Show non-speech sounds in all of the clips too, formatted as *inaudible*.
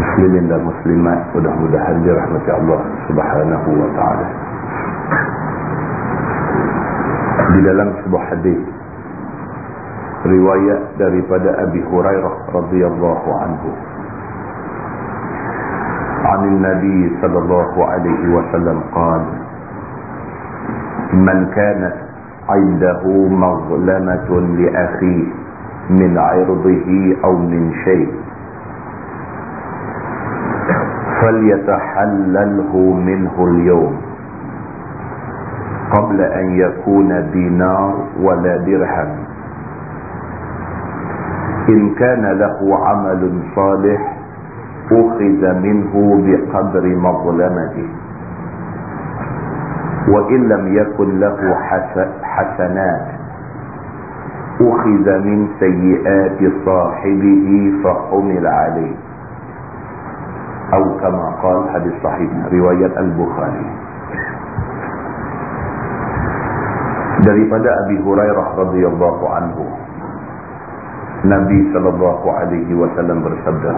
مسلمين للمسلمات ودعم دهل برحمة الله سبحانه وتعالى بدلم سبح حديث رواية daripada بدأ أبي هريرة رضي الله عنه عن النبي صلى الله عليه وسلم قال من كانت عنده مظلمة لأخيه من عرضه أو من شيء فليتحلله منه اليوم قبل أن يكون دينار ولا درهم. إن كان له عمل صالح أخذ منه بقدر مظلمته. وإن لم يكن له حسنات أخذ من سيئات صاحبه فحمل عليه. Atau kama qal hadis sahih riwayat al-Bukhari. Daripada Abi Hurairah radhiyallahu anhu Nabi sallallahu alaihi wasallam bersabda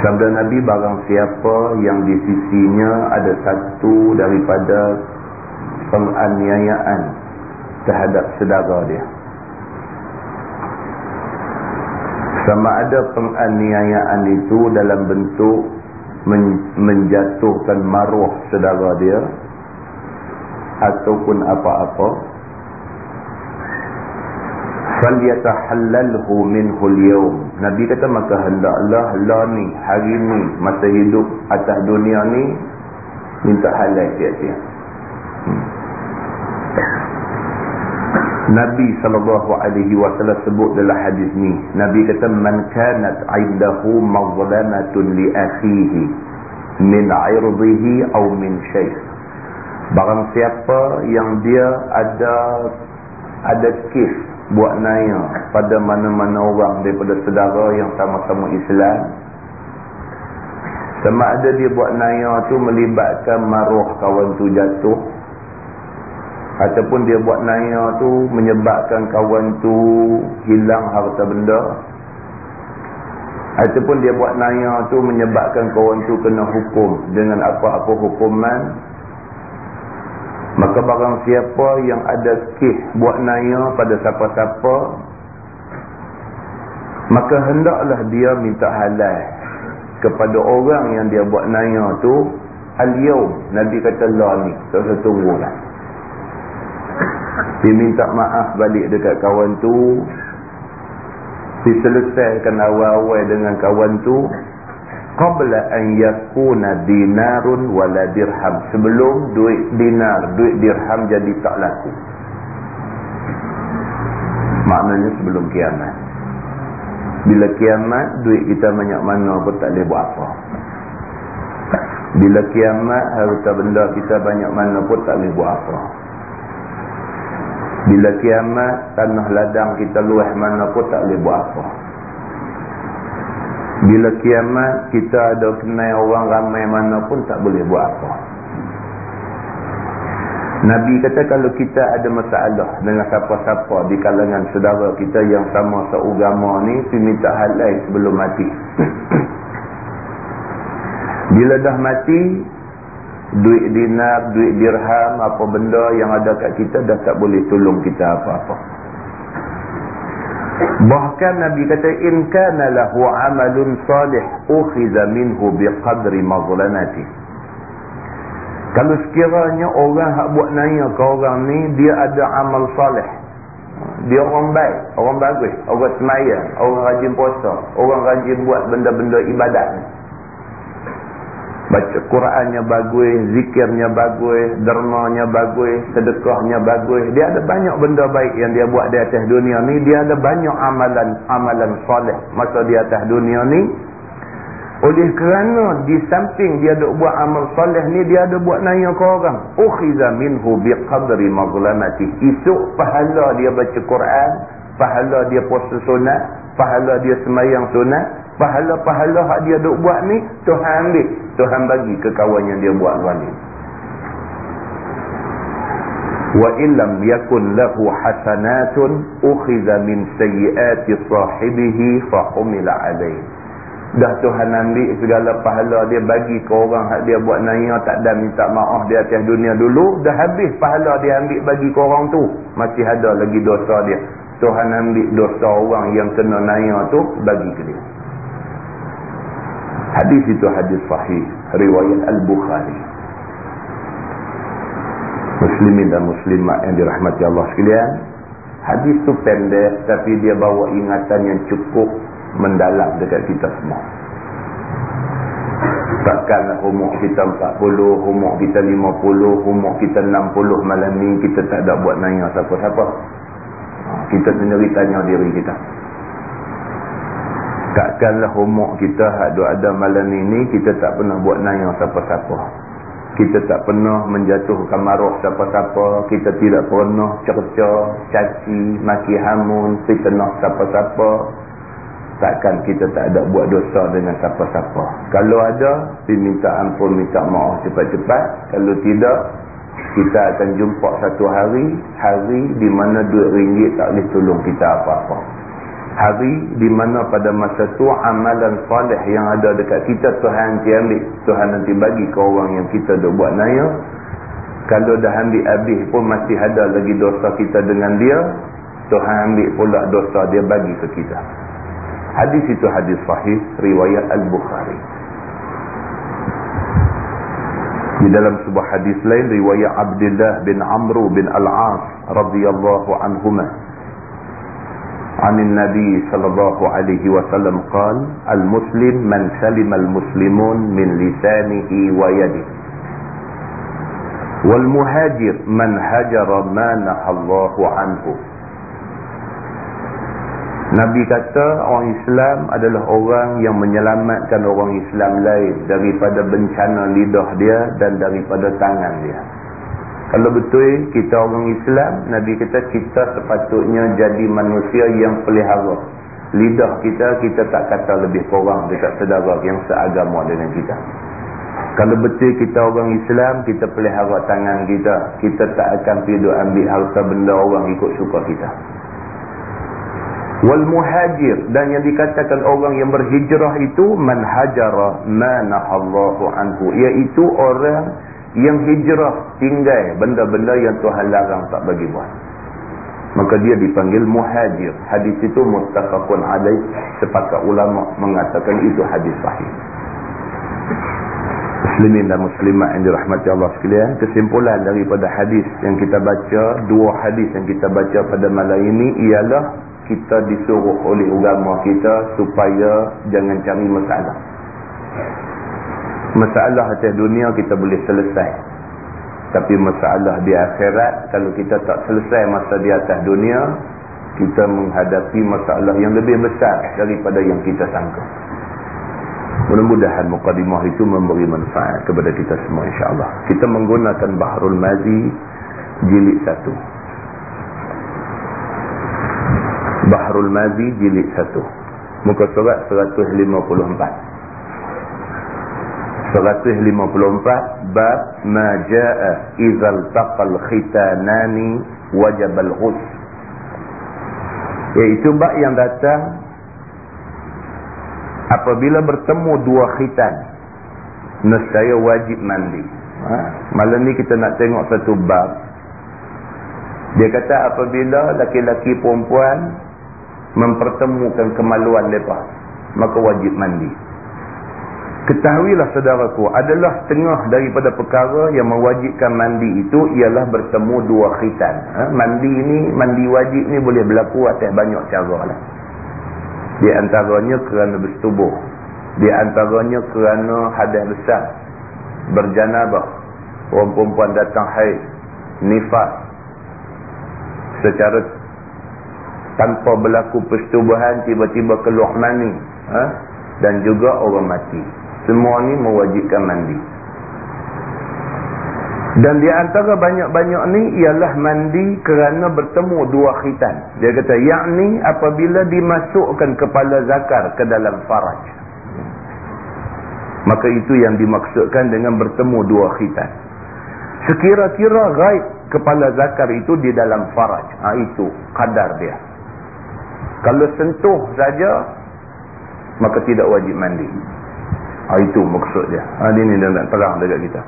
Sabda Nabi barang siapa yang di sisinya ada satu daripada penganiayaan terhadap saudara dia sama ada penganiayaan itu dalam bentuk men menjatuhkan maruah saudara dia ataupun apa-apa. Falyatahallalhu minhu al-yawm. Nabi kata maka hendaklah la ni hari ni masa hidup atas dunia ni minta halal dia-dia hmm. Nabi sallallahu alaihi wasallam sebut dalam hadis ni Nabi kata man kanat 'indahu mazlamatun li akhihi min 'irdihi aw min shay' barang siapa yang dia ada ada kes buat naya pada mana-mana orang daripada saudara yang sama-sama Islam sama ada dia buat naya tu melibatkan maruh kawan tu jatuh ataupun dia buat naya tu menyebabkan kawan tu hilang harta benda. Ataupun dia buat naya tu menyebabkan kawan tu kena hukum dengan apa-apa hukuman. Maka barang siapa yang ada kes buat naya pada siapa-siapa maka hendaklah dia minta halal kepada orang yang dia buat naya tu al-yawm. Nabi kata lah ni tak usah tunggulah dia minta maaf balik dekat kawan tu. Diselesaikan awal-awal dengan kawan tu. Qabla an yakuna dinarun wala dirham. Sebelum duit dinar duit dirham jadi tak laku. Maknanya sebelum kiamat. Bila kiamat duit kita banyak mana pun tak boleh buat apa. Bila kiamat harta benda kita banyak mana pun tak boleh buat apa bila kiamat, tanah ladang kita luah mana pun tak boleh buat apa. Bila kiamat, kita ada kenal orang ramai mana pun tak boleh buat apa. Nabi kata kalau kita ada masalah dengan siapa-siapa di kalangan saudara kita yang sama seugama ni, tu minta halai sebelum mati. *clears throat* Bila dah mati, duit dinar, duit dirham, apa benda yang ada kat kita dah tak boleh tolong kita apa-apa. Bahkan Nabi kata in kana lahu amalun salih ukhiza minhu biqadri mazlamati. Kalau sekiranya orang hak buat nanya ke orang ni dia ada amal salih. Dia orang baik, orang bagus, orang semayang, orang rajin puasa, orang rajin buat benda-benda ibadat ni. Baca Qurannya bagus, zikirnya bagus, dermanya bagus, sedekahnya bagus. Dia ada banyak benda baik yang dia buat di atas dunia ni. Dia ada banyak amalan amalan soleh masa di atas dunia ni. Oleh kerana di samping dia ada buat amal soleh ni, dia ada buat naya ke orang. Ukhiza minhu biqadri mazlamati. Esok pahala dia baca Quran, pahala dia puasa sunat, pahala dia semayang sunat, pahala-pahala hak dia duk buat ni, Tuhan ambil. Tuhan bagi ke kawan yang dia buat ni. Wa illam yakun lahu hasanatun ukhiza min sayyiati sahibihi fa humila alayhi. Dah Tuhan ambil segala pahala dia bagi ke orang hak dia buat naya tak ada minta maaf di atas dunia dulu. Dah habis pahala dia ambil bagi ke orang tu. Masih ada lagi dosa dia. Tuhan ambil dosa orang yang kena naya tu bagi ke dia. Hadis itu hadis sahih. Riwayat Al-Bukhari. Muslimin dan muslimat yang dirahmati Allah sekalian. Hadis tu pendek tapi dia bawa ingatan yang cukup mendalam dekat kita semua takkanlah umur kita 40 umur kita 50 umur kita 60 malam ni kita tak ada buat nanya siapa-siapa ha, kita sendiri tanya diri kita takkanlah umur kita ada ada malam ni kita tak pernah buat nanya siapa-siapa kita tak pernah menjatuhkan maruh siapa-siapa kita tidak pernah cerca caci maki hamun fitnah siapa-siapa takkan kita tak ada buat dosa dengan siapa-siapa. Kalau ada, minta ampun, minta maaf cepat-cepat. Kalau tidak, kita akan jumpa satu hari, hari di mana duit ringgit tak boleh tolong kita apa-apa. Hari di mana pada masa tu amalan soleh yang ada dekat kita Tuhan nanti ambil. Tuhan nanti bagi ke orang yang kita dah buat naya. Kalau dah ambil habis pun masih ada lagi dosa kita dengan dia. Tuhan ambil pula dosa dia bagi ke kita. Hadis itu hadis sahih riwayat Al-Bukhari. Di dalam sebuah hadis lain riwayat Abdullah bin Amr bin Al-As radhiyallahu anhuma. عن النبي صلى الله عليه وسلم قال المسلم من سلم المسلمون من لسانه ويده والمهاجر من هجر ما نهى الله عنه Nabi kata orang Islam adalah orang yang menyelamatkan orang Islam lain daripada bencana lidah dia dan daripada tangan dia. Kalau betul kita orang Islam, Nabi kata kita sepatutnya jadi manusia yang pelihara. Lidah kita, kita tak kata lebih kurang dekat saudara yang seagama dengan kita. Kalau betul kita orang Islam, kita pelihara tangan kita. Kita tak akan pergi ambil harta benda orang ikut suka kita wal muhajir dan yang dikatakan orang yang berhijrah itu man hajara manahallahu anhu iaitu orang yang hijrah tinggal benda-benda yang Tuhan larang tak bagi buat. Maka dia dipanggil muhajir. Hadis itu muttafaqun alaih. Sepakat ulama mengatakan itu hadis sahih. Muslimin dan muslimat yang dirahmati Allah sekalian kesimpulan daripada hadis yang kita baca dua hadis yang kita baca pada malam ini ialah kita disuruh oleh agama kita supaya jangan cari masalah. Masalah atas dunia kita boleh selesai. Tapi masalah di akhirat, kalau kita tak selesai masa di atas dunia, kita menghadapi masalah yang lebih besar daripada yang kita sangka. Mudah-mudahan mukadimah itu memberi manfaat kepada kita semua insyaAllah. Kita menggunakan Bahrul Mazi jilid satu. Bahrul Mazi jilid 1 muka surat 154 154 bab ma jaa idzal taqal khitanani wajib al-ghus iaitu bab yang datang apabila bertemu dua khitan. Nescaya wajib mandi. Ha? malam ni kita nak tengok satu bab. Dia kata apabila laki-laki perempuan mempertemukan kemaluan mereka maka wajib mandi ketahuilah saudaraku adalah tengah daripada perkara yang mewajibkan mandi itu ialah bertemu dua khitan. Ha? mandi ini mandi wajib ni boleh berlaku atas banyak cara lah di antaranya kerana bersetubuh di antaranya kerana hadas besar berjanabah orang perempuan datang haid nifas. Secara tanpa berlaku persetubuhan tiba-tiba keluar mani ha? dan juga orang mati semua ni mewajibkan mandi. Dan di antara banyak-banyak ni ialah mandi kerana bertemu dua khitan. Dia kata yakni apabila dimasukkan kepala zakar ke dalam faraj. Maka itu yang dimaksudkan dengan bertemu dua khitan. Sekira-kira gaib kepala zakar itu di dalam faraj. Ha, itu kadar dia. Kalau sentuh saja maka tidak wajib mandi ha, itu maksud dia. Ha, ini dia nak terang dekat kita.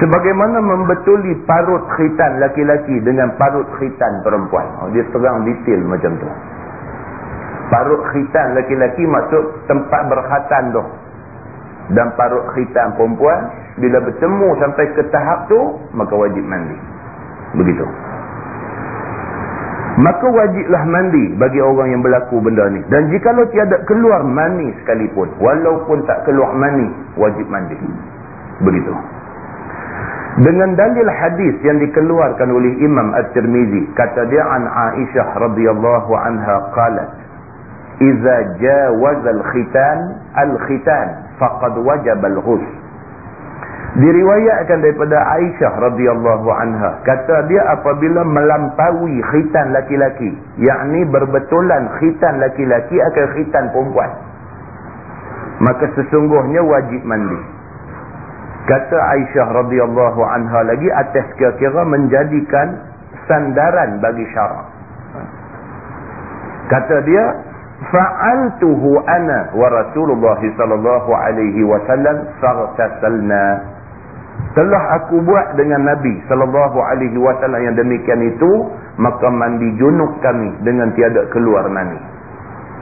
Sebagaimana membetuli parut khitan laki-laki dengan parut khitan perempuan. Ha, dia terang detail macam tu. Parut khitan laki-laki maksud tempat berkhatan tu. Dan parut khitan perempuan bila bertemu sampai ke tahap tu maka wajib mandi. Begitu maka wajiblah mandi bagi orang yang berlaku benda ni. Dan jikalau tiada keluar mani sekalipun walaupun tak keluar mani wajib mandi. Begitu. Dengan dalil hadis yang dikeluarkan oleh Imam At-Tirmizi kata dia an Aisyah radhiyallahu anha qalat idza jawaza al-khitan al-khitan faqad wajaba al-ghus diriwayatkan daripada Aisyah radhiyallahu anha. Kata dia apabila melampaui khitan laki-laki yakni berbetulan khitan laki-laki akan khitan perempuan maka sesungguhnya wajib mandi. Kata Aisyah radhiyallahu anha lagi atas kira-kira menjadikan sandaran bagi syarak. Kata dia fa'altuhu ana wa Rasulullah sallallahu alaihi wasallam faghtasalna telah aku buat dengan Nabi sallallahu alaihi wasallam yang demikian itu maka mandi junub kami dengan tiada keluar mani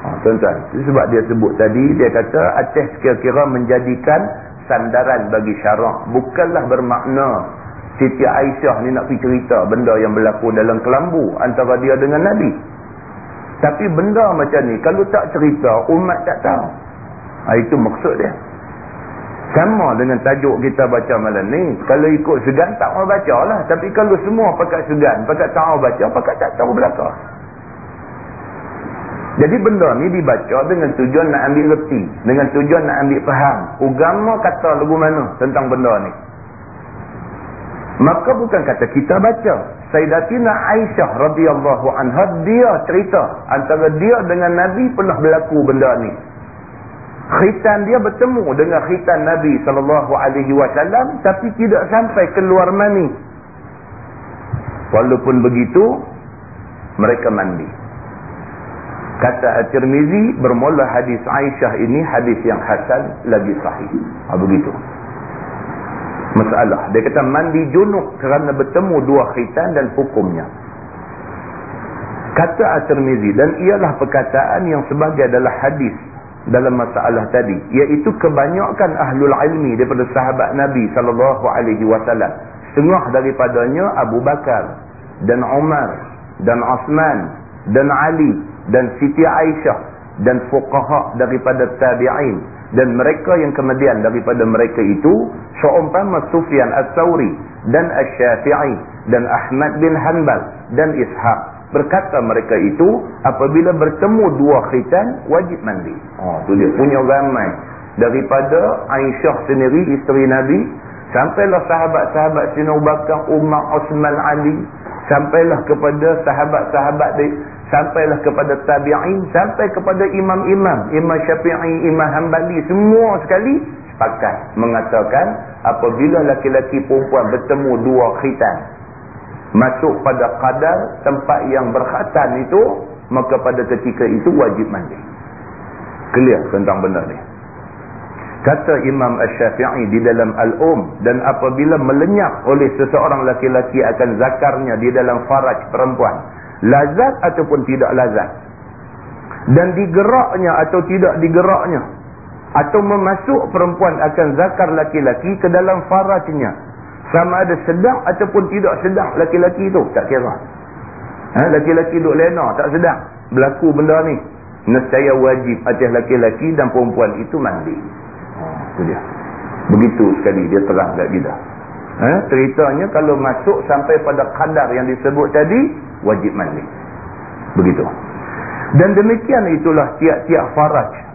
ha, tuan-tuan sebab dia sebut tadi dia kata atas kira-kira menjadikan sandaran bagi syarak bukanlah bermakna Siti Aisyah ni nak pergi cerita benda yang berlaku dalam kelambu antara dia dengan Nabi tapi benda macam ni, kalau tak cerita, umat tak tahu. Ha, itu maksud dia. Sama dengan tajuk kita baca malam ni. Kalau ikut segan, tak mau baca lah. Tapi kalau semua pakai segan, pakai tak mau baca, pakai tak tahu belakang. Jadi benda ni dibaca dengan tujuan nak ambil reti. Dengan tujuan nak ambil faham. Ugama kata lagu mana tentang benda ni. Maka bukan kata kita baca. Sayyidatina Aisyah radhiyallahu anha dia cerita antara dia dengan Nabi pernah berlaku benda ni. Khitan dia bertemu dengan khitan Nabi sallallahu alaihi wasallam tapi tidak sampai keluar mani. Walaupun begitu mereka mandi. Kata At-Tirmizi bermula hadis Aisyah ini hadis yang hasan lagi sahih. Ha, begitu masalah. Dia kata mandi junub kerana bertemu dua khitan dan hukumnya. Kata At-Tirmizi dan ialah perkataan yang sebagai adalah hadis dalam masalah tadi. Iaitu kebanyakan ahlul ilmi daripada sahabat Nabi SAW. Setengah daripadanya Abu Bakar dan Umar dan Osman dan Ali dan Siti Aisyah dan fuqaha daripada tabi'in dan mereka yang kemudian daripada mereka itu seumpama Sufyan As-Sawri dan Asy-Syafi'i dan Ahmad bin Hanbal dan Ishaq berkata mereka itu apabila bertemu dua khitan wajib mandi. Oh tu dia. Punya ramai. Daripada Aisyah sendiri isteri Nabi sampailah sahabat-sahabat Sina Bakar Umar Osman Ali sampailah kepada sahabat-sahabat sampailah kepada tabi'in sampai kepada imam-imam imam syafi'i imam hambali semua sekali sepakat mengatakan apabila laki-laki perempuan bertemu dua khitan masuk pada kadar tempat yang berkhatan itu maka pada ketika itu wajib mandi. Clear tentang benda ni. Kata Imam Ash-Syafi'i di dalam Al-Um dan apabila melenyap oleh seseorang laki-laki akan zakarnya di dalam faraj perempuan. Lazat ataupun tidak lazat. Dan digeraknya atau tidak digeraknya. Atau memasuk perempuan akan zakar laki-laki ke dalam farajnya sama ada sedang ataupun tidak sedang laki-laki itu tak kira ha? laki-laki duduk lena tak sedang. Berlaku benda ni. Nescaya wajib atas laki-laki dan perempuan itu mandi. Oh, itu dia. Begitu sekali dia terang kat kita ha? ceritanya kalau masuk sampai pada kadar yang disebut tadi wajib mandi. Begitu. Dan demikian itulah tiap-tiap faraj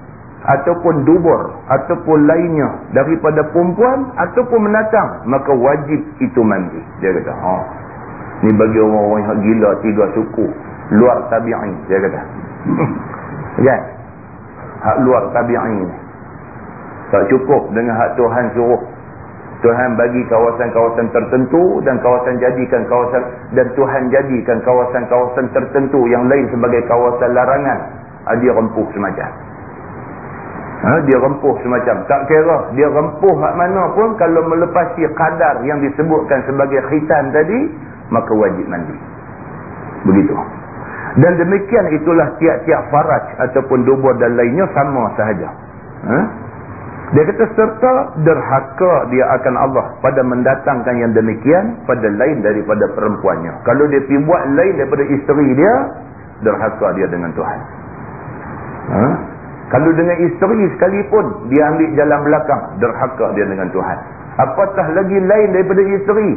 ataupun dubur ataupun lainnya daripada perempuan ataupun menatang maka wajib itu mandi. Dia kata ha. Ni bagi orang-orang yang gila tiga suku luar tabi'i dia kata. *laughs* Kan? Hak luar tabi'i tak cukup dengan hak Tuhan suruh. Tuhan bagi kawasan-kawasan tertentu dan kawasan jadikan kawasan dan Tuhan jadikan kawasan-kawasan tertentu yang lain sebagai kawasan larangan. Dia rempuh semacam ha, dia rempuh semacam tak kira dia rempuh hak mana pun kalau melepasi kadar yang disebutkan sebagai khitan tadi maka wajib mandi begitu dan demikian itulah tiap-tiap faraj ataupun dubur dan lainnya sama sahaja ha? Dia kata serta derhaka dia akan Allah pada mendatangkan yang demikian pada lain daripada perempuannya. Kalau dia pergi buat lain daripada isteri dia, derhaka dia dengan Tuhan. Ha? Kalau dengan isteri sekalipun dia ambil jalan belakang, derhaka dia dengan Tuhan. Apatah lagi lain daripada isteri,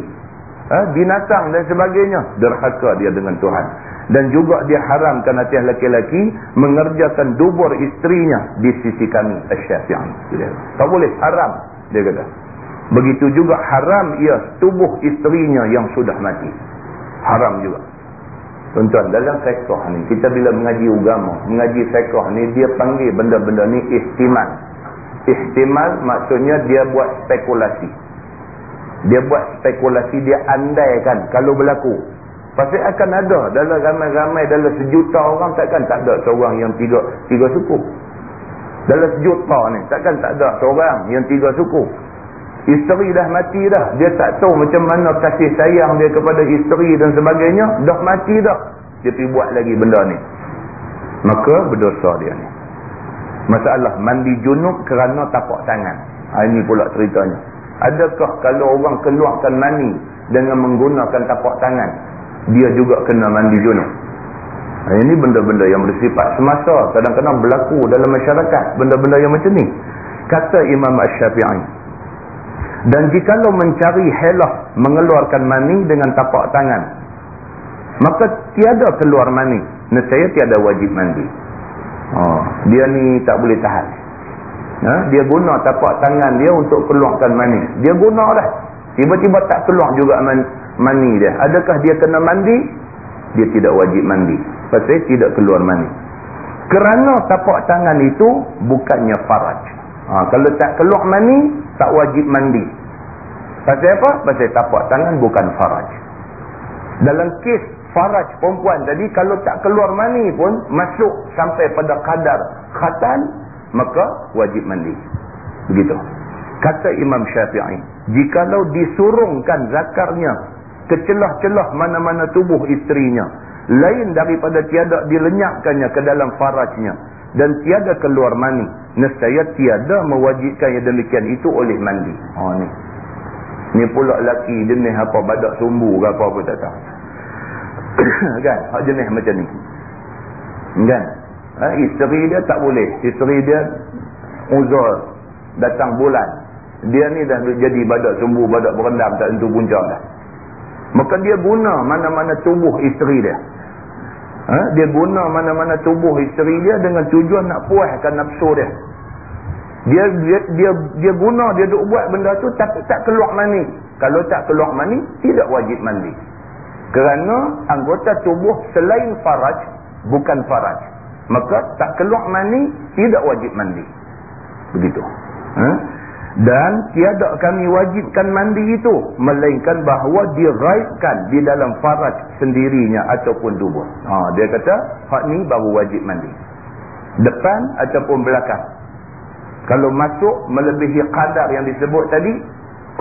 ha? binatang dan sebagainya, derhaka dia dengan Tuhan. Dan juga dia haramkan atas laki-laki mengerjakan dubur istrinya di sisi kami asy-syafi'i. Tak boleh haram dia kata. Begitu juga haram ia tubuh istrinya yang sudah mati. Haram juga tuan-tuan dalam fiqh ni kita bila mengaji agama mengaji fiqh ni dia panggil benda-benda ni ihtimal ihtimal maksudnya dia buat spekulasi dia buat spekulasi dia andaikan kalau berlaku Pasti akan ada dalam ramai-ramai dalam sejuta orang takkan tak ada seorang yang tiga tiga suku. Dalam sejuta ni takkan tak ada seorang yang tiga suku. Isteri dah mati dah. Dia tak tahu macam mana kasih sayang dia kepada isteri dan sebagainya. Dah mati dah. Dia pergi buat lagi benda ni. Maka berdosa dia ni. Masalah mandi junub kerana tapak tangan. Ha, ini pula ceritanya. Adakah kalau orang keluarkan mani dengan menggunakan tapak tangan dia juga kena mandi junub. Ini benda-benda yang bersifat semasa kadang-kadang berlaku dalam masyarakat. Benda-benda yang macam ni. Kata Imam Ash-Syafi'i. Dan jikalau mencari helah mengeluarkan mani dengan tapak tangan. Maka tiada keluar mani. Nescaya tiada wajib mandi. Oh, dia ni tak boleh tahan. Ha? Dia guna tapak tangan dia untuk keluarkan mani. Dia guna dah. Tiba-tiba tak keluar juga mani mani dia. Adakah dia kena mandi? Dia tidak wajib mandi. Pasal tidak keluar mani. Kerana tapak tangan itu bukannya faraj. Ha, kalau tak keluar mani, tak wajib mandi. Pasal apa? Pasal tapak tangan bukan faraj. Dalam kes faraj perempuan tadi, kalau tak keluar mani pun, masuk sampai pada kadar khatan, maka wajib mandi. Begitu. Kata Imam Syafi'i, jikalau disurungkan zakarnya ke celah-celah mana-mana tubuh isterinya lain daripada tiada dilenyapkannya ke dalam farajnya dan tiada keluar mani nescaya tiada mewajibkan yang demikian itu oleh mandi. Ha ni. Ni pula laki jenis apa badak sumbu ke apa pun tak tahu. *coughs* Kan? Hak jenis macam ni. Kan? Ha, isteri dia tak boleh. Isteri dia uzur. Datang bulan. Dia ni dah jadi badak sumbu badak berendam tak tentu punca dah. Maka dia guna mana-mana tubuh isteri dia. Ha? Dia guna mana-mana tubuh isteri dia dengan tujuan nak puaskan nafsu dia. Dia dia dia, dia guna, dia duk buat benda tu tapi tak keluar mani. Kalau tak keluar mani, tidak wajib mandi. Kerana anggota tubuh selain faraj, bukan faraj. Maka tak keluar mani, tidak wajib mandi. Begitu. Ha? Dan tiada kami wajibkan mandi itu melainkan bahawa diraibkan di dalam faraj sendirinya ataupun dubur ha, dia kata hak ni baru wajib mandi. Depan ataupun belakang. Kalau masuk melebihi kadar yang disebut tadi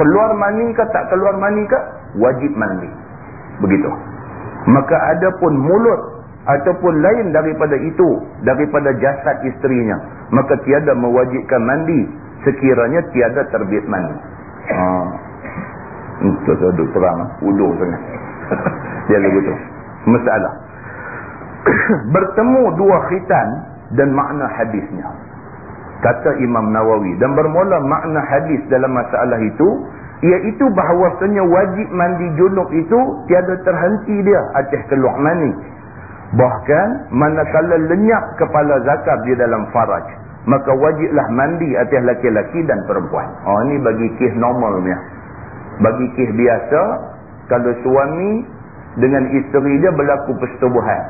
keluar mani ke tak keluar mani ke wajib mandi. Begitu. Maka ada pun mulut ataupun lain daripada itu daripada jasad isterinya maka tiada mewajibkan mandi sekiranya tiada terbit mani. Ha. Itu tu duduk terang, udur sangat. *laughs* Dia lagu tu. Masalah. *coughs* Bertemu dua khitan dan makna hadisnya. kata Imam Nawawi dan bermula makna hadis dalam masalah itu iaitu bahawasanya wajib mandi junub itu tiada terhenti dia atas keluar mani bahkan manakala lenyap kepala zakar di dalam faraj maka wajiblah mandi atas laki-laki dan perempuan. Oh ni bagi kes normalnya bagi kes biasa kalau suami dengan isteri dia berlaku persetubuhan.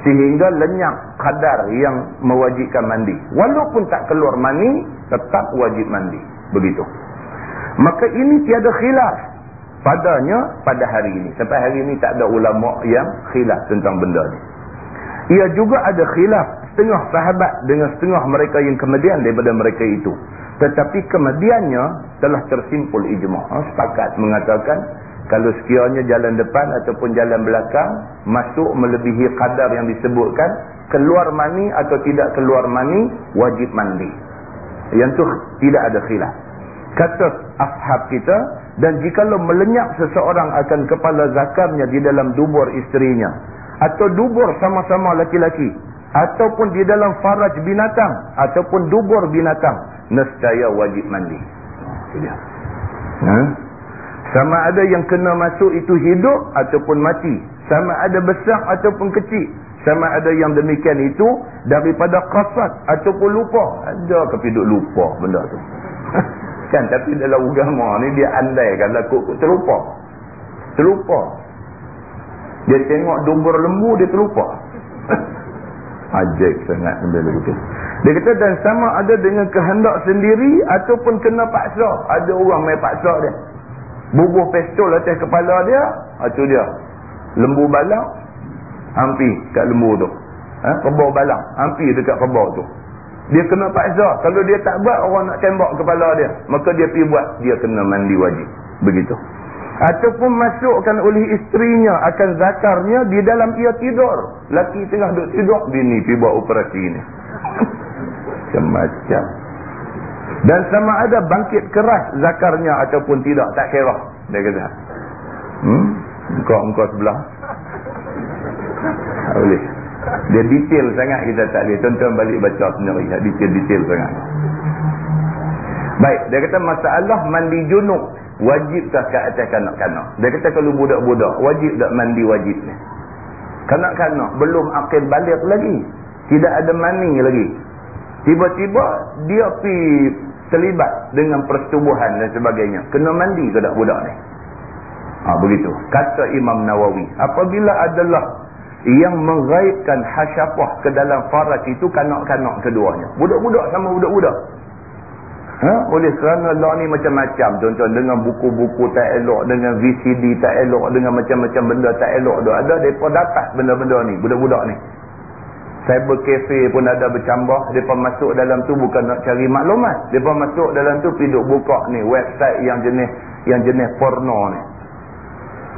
Sehingga lenyap kadar yang mewajibkan mandi. Walaupun tak keluar mani tetap wajib mandi. Begitu. Maka ini tiada khilaf padanya pada hari ini. Sampai hari ini tak ada ulama yang khilaf tentang benda ni. Ia juga ada khilaf setengah sahabat dengan setengah mereka yang kemudian daripada mereka itu. Tetapi kemudiannya telah tersimpul ijma' ha, sepakat mengatakan kalau sekiranya jalan depan ataupun jalan belakang masuk melebihi kadar yang disebutkan keluar mani atau tidak keluar mani wajib mandi. Yang tu tidak ada khilaf. Kata ashab kita dan jikalau melenyap seseorang akan kepala zakarnya di dalam dubur isterinya atau dubur sama-sama laki-laki ataupun di dalam faraj binatang ataupun dubur binatang nescaya wajib mandi ha? Sama ada yang kena masuk itu hidup ataupun mati. Sama ada besar ataupun kecil. Sama ada yang demikian itu daripada kasat ataupun lupa. Ada kepiduk lupa benda tu. *laughs* kan tapi dalam agama ni dia andai kan lakuk terlupa. Terlupa. Dia tengok dumbur lembu dia terlupa. *laughs* Ajaib sangat benda begitu. Dia kata dan sama ada dengan kehendak sendiri ataupun kena paksa. Ada orang main paksa dia. Bubuh pistol atas kepala dia itu dia. Lembu balang hampir kat lembu tu. Ha? kebau balang hampir dekat kebau tu. Dia kena paksa. Kalau dia tak buat orang nak tembak kepala dia. Maka dia pergi buat dia kena mandi wajib. Begitu ataupun masukkan oleh isterinya akan zakarnya di dalam ia tidur. Laki tengah duduk tidur bini pergi buat operasi ni. *laughs* Macam-macam. Dan sama ada bangkit keras zakarnya ataupun tidak tak kira. Dia kata hmm? Engkau engkau sebelah. Tak boleh. Dia detail sangat kita tak boleh. Tuan-tuan balik baca sendiri. Detail-detail sangat. Baik dia kata masalah mandi junub wajibkah ke atas kanak-kanak dia kata kalau budak-budak wajib tak mandi wajib ni kanak-kanak belum akil balik lagi tidak ada mani lagi tiba-tiba dia pi terlibat dengan persetubuhan dan sebagainya. Kena mandi ke tak budak ni? Ha, begitu. Kata Imam Nawawi. Apabila adalah yang menggaibkan hasyafah ke dalam faraj itu kanak-kanak keduanya. Budak-budak sama budak-budak. Ha? Oleh kerana Allah ni macam-macam. Tuan-tuan dengan buku-buku tak elok. Dengan VCD tak elok. Dengan macam-macam benda tak elok. Ada mereka dapat benda-benda ni. Budak-budak ni cyber cafe pun ada bercambah mereka masuk dalam tu bukan nak cari maklumat mereka masuk dalam tu pergi buka ni website yang jenis yang jenis porno ni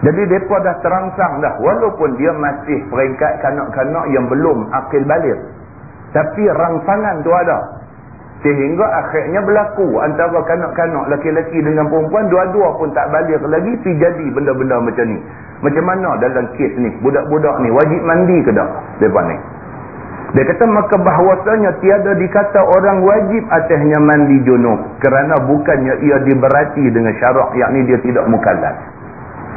jadi mereka dah terangsang dah walaupun dia masih peringkat kanak-kanak yang belum akil balik tapi rangsangan tu ada sehingga akhirnya berlaku antara kanak-kanak laki-laki dengan perempuan dua-dua pun tak balik lagi pergi jadi benda-benda macam ni macam mana dalam kes ni budak-budak ni wajib mandi ke tak mereka ni dia kata maka bahawasanya tiada dikata orang wajib atasnya mandi junub. Kerana bukannya ia diberati dengan syarak yakni dia tidak mukallaf.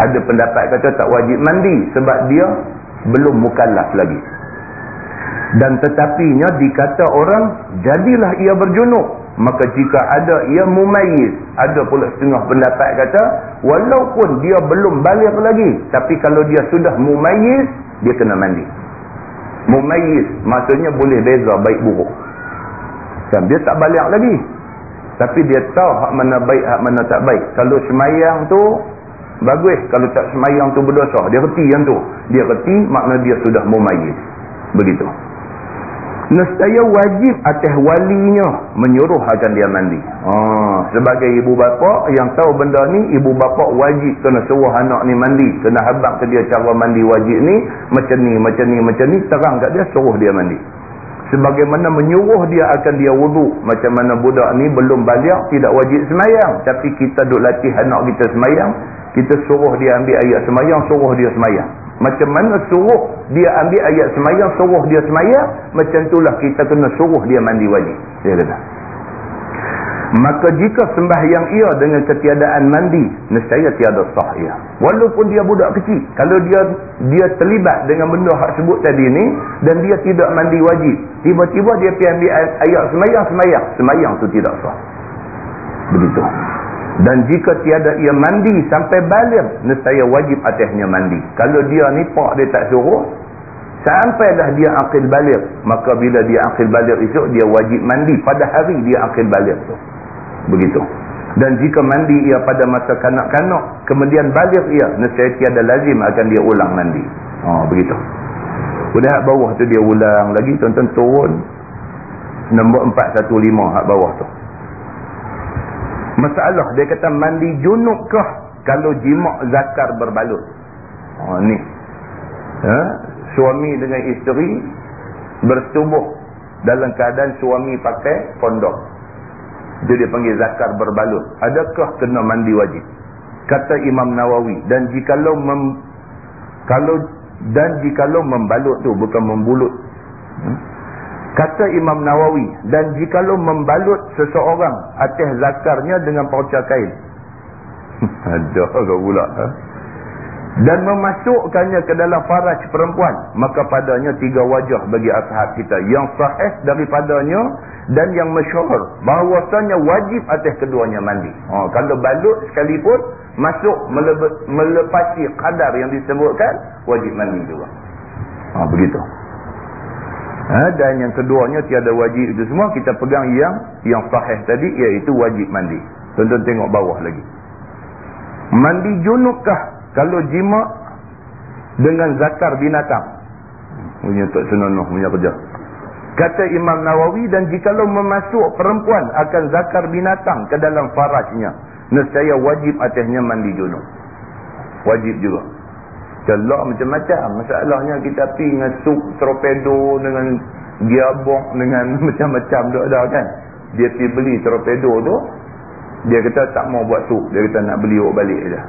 Ada pendapat kata tak wajib mandi sebab dia belum mukallaf lagi. Dan tetapinya dikata orang jadilah ia berjunub. Maka jika ada ia mumayyiz. Ada pula setengah pendapat kata walaupun dia belum balik lagi. Tapi kalau dia sudah mumayyiz dia kena mandi. Mumayyiz maksudnya boleh beza baik buruk. Kan dia tak balik lagi. Tapi dia tahu hak mana baik hak mana tak baik. Kalau semayang tu bagus. Kalau tak semayang tu berdosa. Dia reti yang tu. Dia reti makna dia sudah mumayyiz. Begitu Nestaya wajib atas walinya menyuruh akan dia mandi. Ha, sebagai ibu bapa yang tahu benda ni, ibu bapa wajib kena suruh anak ni mandi. Kena habak ke dia cara mandi wajib ni, macam ni, macam ni, macam ni, terang kat dia, suruh dia mandi. Sebagaimana menyuruh dia akan dia wuduk. Macam mana budak ni belum balik, tidak wajib semayang. Tapi kita duk latih anak kita semayang, kita suruh dia ambil ayat semayang, suruh dia semayang. Macam mana suruh dia ambil ayat semayang, suruh dia semayang. Macam itulah kita kena suruh dia mandi wajib. Dia kata. Maka jika sembahyang ia dengan ketiadaan mandi, nescaya tiada sah ia. Walaupun dia budak kecil. Kalau dia dia terlibat dengan benda hak sebut tadi ni, dan dia tidak mandi wajib. Tiba-tiba dia pergi ambil ayat semayang, semayang. Semayang tu tidak sah. Begitu. Dan jika tiada ia mandi sampai balik, nescaya wajib atasnya mandi. Kalau dia ni pak dia tak suruh, sampai dah dia akil balik, maka bila dia akil balik esok, dia wajib mandi pada hari dia akil balik tu. Begitu. Dan jika mandi ia pada masa kanak-kanak, kemudian balik ia, nescaya tiada lazim akan dia ulang mandi. Oh, begitu. Sudah bawah tu dia ulang lagi, tuan-tuan turun. Nombor 415 hak bawah tu. Masalah dia kata mandi junub kah kalau jimak zakar berbalut. Oh ni. Ha? Suami dengan isteri bersetubuh dalam keadaan suami pakai kondom. Jadi dia panggil zakar berbalut. Adakah kena mandi wajib? Kata Imam Nawawi dan jikalau mem, kalau dan jikalau membalut tu bukan membulut. Hmm? Kata Imam Nawawi, dan jikalau membalut seseorang atas zakarnya dengan pauca kain. *laughs* Ada kau pula. Ha? Dan memasukkannya ke dalam faraj perempuan. Maka padanya tiga wajah bagi ashab kita. Yang sahih daripadanya dan yang masyur. Bahawasanya wajib atas keduanya mandi. Ha, kalau balut sekalipun, masuk melepasi kadar yang disebutkan, wajib mandi juga. Ha, begitu. Ha, dan yang keduanya tiada wajib itu semua kita pegang yang yang sahih tadi iaitu wajib mandi. Tonton tengok bawah lagi. Mandi junubkah kalau jima dengan zakar binatang? Punya tak senonoh punya kerja. Kata Imam Nawawi dan jikalau memasuk perempuan akan zakar binatang ke dalam farajnya. Nescaya wajib atasnya mandi junub. Wajib juga. Celak macam-macam. Masalahnya kita pergi dengan sup torpedo dengan gearbox dengan *laughs* macam-macam tu ada kan. Dia pergi beli torpedo tu. Dia kata tak mau buat sup. Dia kata nak beli balik je.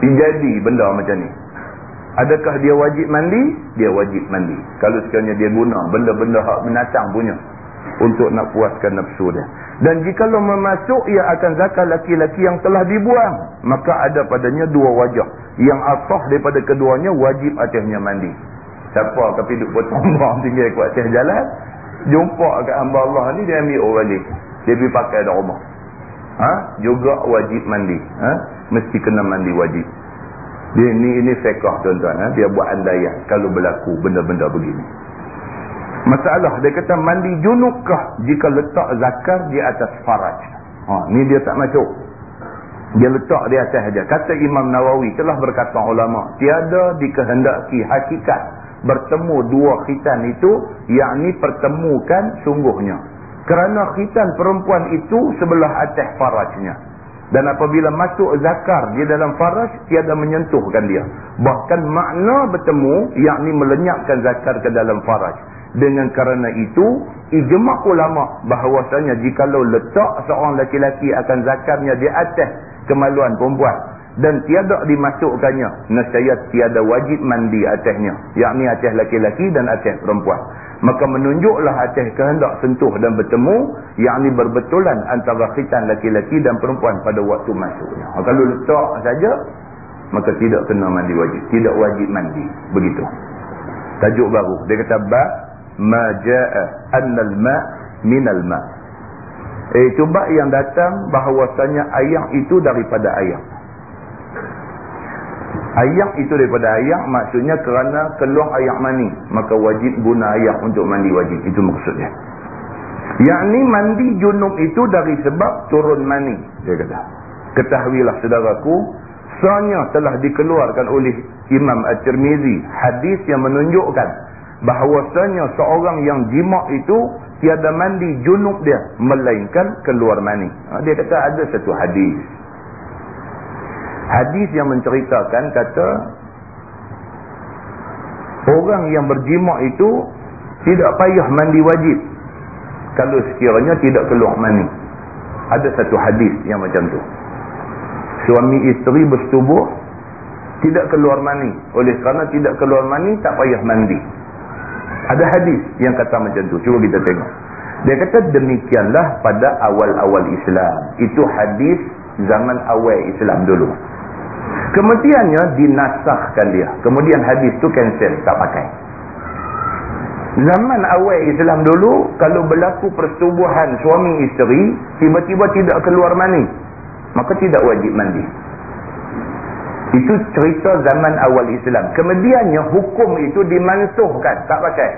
Jadi benda macam ni. Adakah dia wajib mandi? Dia wajib mandi. Kalau sekiranya dia guna benda-benda hak binatang punya. Untuk nak puaskan nafsu dia. Dan jika lo memasuk ia akan zakat laki-laki yang telah dibuang. Maka ada padanya dua wajah. Yang asah daripada keduanya wajib atasnya mandi. Siapa duduk potong *laughs* bawang tinggal ke atas jalan. Jumpa kat hamba Allah ni dia ambil orang balik. Dia pergi pakai dah rumah. Ha? Juga wajib mandi. Ha? Mesti kena mandi wajib. Dia, ini ini fekah tuan-tuan. Ha? Dia buat andaian kalau berlaku benda-benda begini. Masalah dia kata mandi junubkah jika letak zakar di atas faraj. Ha, ni dia tak masuk. Dia letak di atas saja. Kata Imam Nawawi telah berkata ulama, tiada dikehendaki hakikat bertemu dua khitan itu yakni pertemukan sungguhnya. Kerana khitan perempuan itu sebelah atas farajnya. Dan apabila masuk zakar di dalam faraj, tiada menyentuhkan dia. Bahkan makna bertemu, yakni melenyapkan zakar ke dalam faraj. Dengan kerana itu, ijma' ulama' bahawasanya jikalau letak seorang laki-laki akan zakarnya di atas kemaluan perempuan dan tiada dimasukkannya, nescaya tiada wajib mandi atasnya. Yakni atas laki-laki dan atas perempuan. Maka menunjuklah atas kehendak sentuh dan bertemu, yakni berbetulan antara khitan laki-laki dan perempuan pada waktu masuknya. Kalau letak saja, maka tidak kena mandi wajib. Tidak wajib mandi. Begitu. Tajuk baru. Dia kata, Ba' ma jaa annal ma' minal ma' eh cuba yang datang bahawasanya ayam itu daripada ayam. Ayam itu daripada ayam maksudnya kerana keluar ayam mani maka wajib guna ayam untuk mandi wajib. Itu maksudnya. Yakni mandi junub itu dari sebab turun mani dia kata. Ketahuilah saudaraku Soalnya telah dikeluarkan oleh Imam At-Tirmizi hadis yang menunjukkan bahawasanya seorang yang jima itu tiada mandi junub dia melainkan keluar mani. Ha, dia kata ada satu hadis. Hadis yang menceritakan kata orang yang berjima itu tidak payah mandi wajib kalau sekiranya tidak keluar mani. Ada satu hadis yang macam tu. Suami isteri bersetubuh tidak keluar mani. Oleh kerana tidak keluar mani tak payah mandi ada hadis yang kata macam tu. Cuba kita tengok. Dia kata demikianlah pada awal-awal Islam. Itu hadis zaman awal Islam dulu. Kemudiannya dinasahkan dia. Kemudian hadis tu cancel tak pakai. Zaman awal Islam dulu kalau berlaku persetubuhan suami isteri tiba-tiba tidak keluar mani maka tidak wajib mandi itu cerita zaman awal Islam. Kemudiannya hukum itu dimansuhkan. Tak pakai.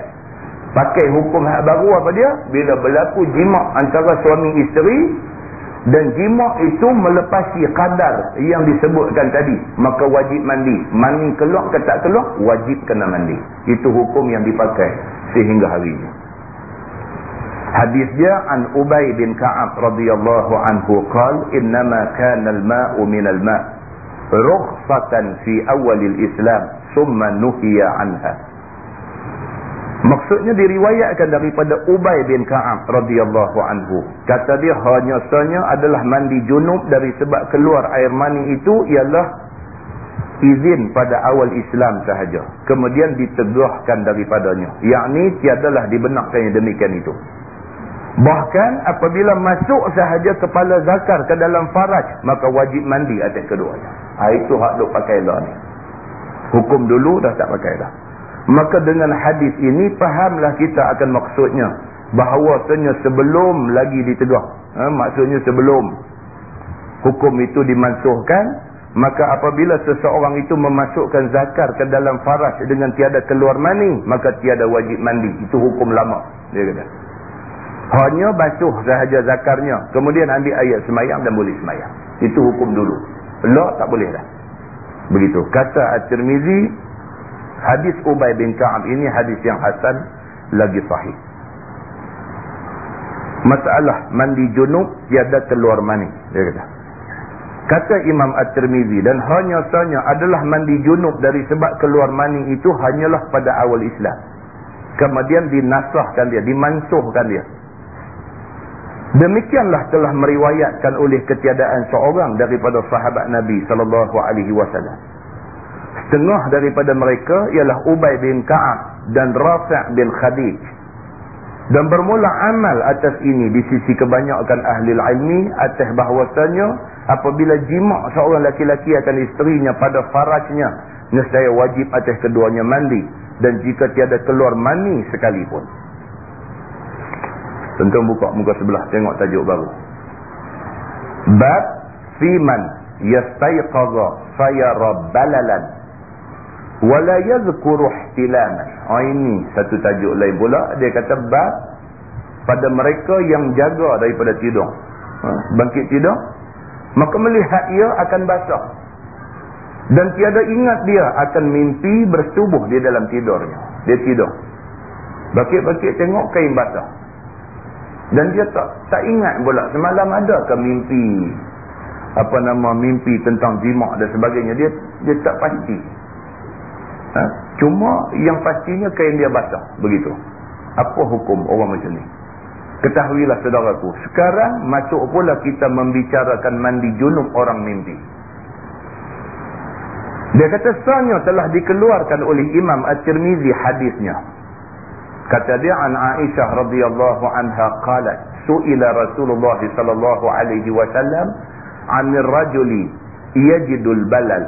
Pakai hukum baru apa dia? Bila berlaku jimak antara suami isteri. Dan jimak itu melepasi kadar yang disebutkan tadi. Maka wajib mandi. Mandi keluar ke tak keluar? Wajib kena mandi. Itu hukum yang dipakai sehingga hari ini. Hadis dia an Ubay bin Ka'ab radhiyallahu anhu qala innama kana al-ma'u min al-ma' rukhsatan fi awalil Islam summa nuhiya anha. Maksudnya diriwayatkan daripada Ubay bin Ka'ab radhiyallahu anhu. Kata dia hanya sanya adalah mandi junub dari sebab keluar air mani itu ialah izin pada awal Islam sahaja. Kemudian ditegahkan daripadanya. Yakni tiadalah dibenarkan demikian itu. Bahkan apabila masuk sahaja kepala zakar ke dalam faraj, maka wajib mandi atas keduanya. Ha, itu hak duk pakai lah ni. Hukum dulu dah tak pakai dah. Maka dengan hadis ini, fahamlah kita akan maksudnya. Bahawasanya sebelum lagi ditegak. Ha, maksudnya sebelum hukum itu dimansuhkan, maka apabila seseorang itu memasukkan zakar ke dalam faraj dengan tiada keluar mani, maka tiada wajib mandi. Itu hukum lama. Dia kata. Hanya basuh sahaja zakarnya. Kemudian ambil ayat semayang dan boleh semayang. Itu hukum dulu. Lo tak boleh dah. Begitu. Kata At-Tirmizi, hadis Ubay bin Ka'ab ini hadis yang hasan lagi sahih. Masalah mandi junub tiada keluar mani. Dia kata. Kata Imam At-Tirmizi dan hanya sahaja adalah mandi junub dari sebab keluar mani itu hanyalah pada awal Islam. Kemudian dinasahkan dia, dimansuhkan dia. Demikianlah telah meriwayatkan oleh ketiadaan seorang daripada sahabat Nabi sallallahu alaihi wasallam. Setengah daripada mereka ialah Ubay bin Ka'ab dan Rafi' bin Khadij. Dan bermula amal atas ini di sisi kebanyakan ahli ilmi atas bahawasanya apabila jima' seorang laki-laki akan isterinya pada farajnya nescaya wajib atas keduanya mandi dan jika tiada keluar mani sekalipun Tentu buka muka sebelah tengok tajuk baru. Bab fiman yastayqadha fayara balalan wala yadhkuru ihtilaman. Oh ini satu tajuk lain pula dia kata bab pada mereka yang jaga daripada tidur. Ha, bangkit tidur maka melihat ia akan basah. Dan tiada ingat dia akan mimpi bersubuh di dalam tidurnya. Dia tidur. Bakit-bakit tengok kain basah. Dan dia tak tak ingat pula semalam ada ke mimpi apa nama mimpi tentang jimak dan sebagainya dia dia tak pasti. Ha? Cuma yang pastinya kain dia basah begitu. Apa hukum orang macam ni? Ketahuilah saudaraku, sekarang masuk pula kita membicarakan mandi junub orang mimpi. Dia kata sanya telah dikeluarkan oleh Imam At-Tirmizi hadisnya kata dia an Aisyah radhiyallahu anha qalat suila Rasulullah sallallahu alaihi wasallam an ar-rajuli yajidul balal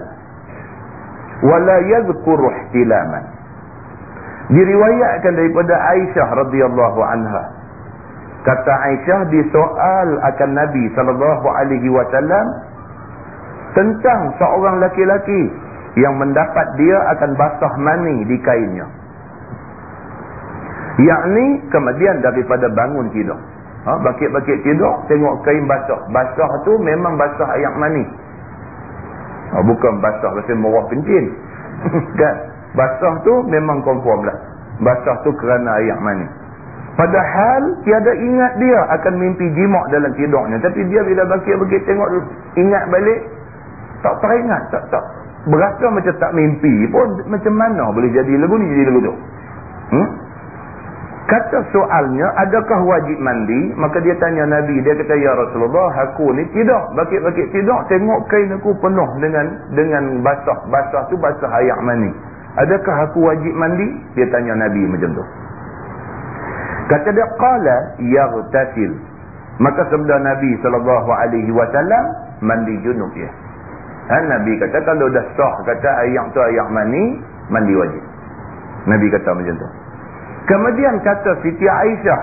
wala yadhkuru ihtilaman. Diriwayatkan daripada Aisyah radhiyallahu anha. Kata Aisyah disoal akan Nabi sallallahu alaihi wasallam tentang seorang laki-laki yang mendapat dia akan basah mani di kainnya yakni kemudian daripada bangun tidur. Ha, bakit-bakit tidur tengok kain basah. Basah tu memang basah ayak mani. Ha, bukan basah pasal murah kencing. *laughs* Kan? Basah tu memang confirm lah. Basah tu kerana ayak mani. Padahal tiada ingat dia akan mimpi jimak dalam tidurnya. Tapi dia bila bakit-bakit tengok ingat balik tak teringat tak tak berasa macam tak mimpi pun macam mana boleh jadi lagu ni jadi lagu tu? Hmm? Kata soalnya, adakah wajib mandi? Maka dia tanya Nabi, dia kata, Ya Rasulullah, aku ni tidak. Bakit-bakit tidak, tengok kain aku penuh dengan dengan basah. Basah tu basah ayak mani. Adakah aku wajib mandi? Dia tanya Nabi macam tu. Kata dia, Qala yaghtasil. Maka sabda Nabi SAW, mandi junub ya. Ha, Nabi kata, kalau dah sah, kata ayak tu ayak mani, mandi wajib. Nabi kata macam tu. Kemudian kata Siti Aisyah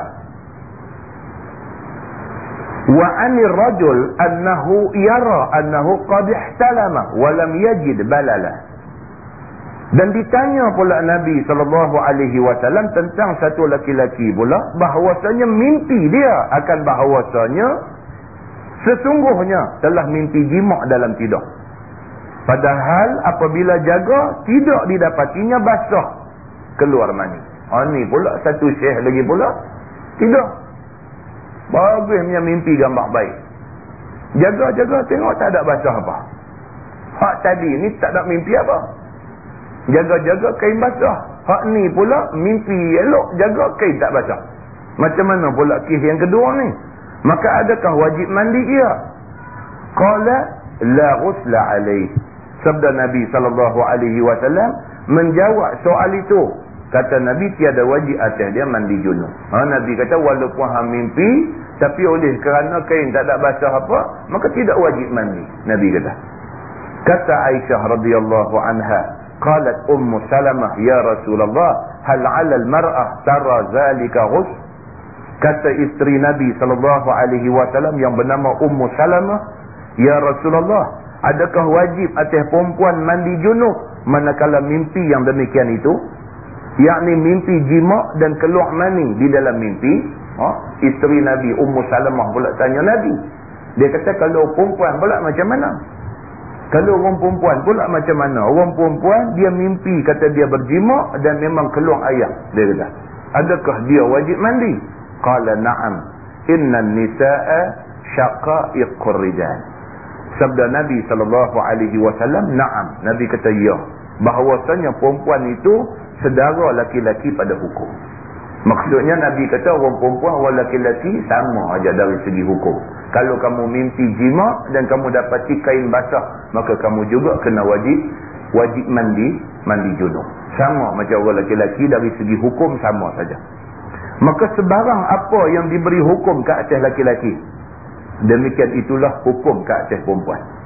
wa anir rajul annahu yara annahu qad ihtalama wa lam yajid balala. Dan ditanya pula Nabi sallallahu alaihi wasallam tentang satu laki-laki pula bahawasanya mimpi dia akan bahawasanya sesungguhnya telah mimpi jima' dalam tidur. Padahal apabila jaga tidak didapatinya basah keluar mani Ha ni pula satu syekh lagi pula. Tidak. Bagus punya mimpi gambar baik. Jaga-jaga tengok tak ada basah apa. Hak tadi ni tak ada mimpi apa. Jaga-jaga kain basah. Hak ni pula mimpi elok jaga kain tak basah. Macam mana pula kes yang kedua ni? Maka adakah wajib mandi ia? Qala la ghusla alaih. Sabda Nabi wasallam menjawab soal itu Kata Nabi tiada wajib atas dia mandi junub. Ha, Nabi kata walaupun hang mimpi tapi oleh kerana kain tak ada basah apa maka tidak wajib mandi. Nabi kata. Kata Aisyah radhiyallahu anha, qalat Ummu Salamah ya Rasulullah, hal 'ala al-mar'ah tara zalika ghus? Kata isteri Nabi sallallahu alaihi wasallam yang bernama Ummu Salamah, ya Rasulullah, adakah wajib atas perempuan mandi junub manakala mimpi yang demikian itu? Yakni mimpi jima dan keluar mani di dalam mimpi. Ha? isteri Nabi Ummu Salamah pula tanya Nabi. Dia kata kalau perempuan pula macam mana? Kalau orang perempuan pula macam mana? Orang perempuan dia mimpi kata dia berjima dan memang keluar ayam dia kata. Adakah dia wajib mandi? Qala na'am. Inna nisa'a syaqa'iqur rijal. Sabda Nabi SAW na'am. Nabi kata ya. Bahawasanya perempuan itu sedara laki-laki pada hukum. Maksudnya Nabi kata orang perempuan orang laki-laki sama aja dari segi hukum. Kalau kamu mimpi jima dan kamu dapati kain basah, maka kamu juga kena wajib wajib mandi, mandi junub. Sama macam orang laki-laki dari segi hukum sama saja. Maka sebarang apa yang diberi hukum ke atas laki-laki, demikian itulah hukum ke atas perempuan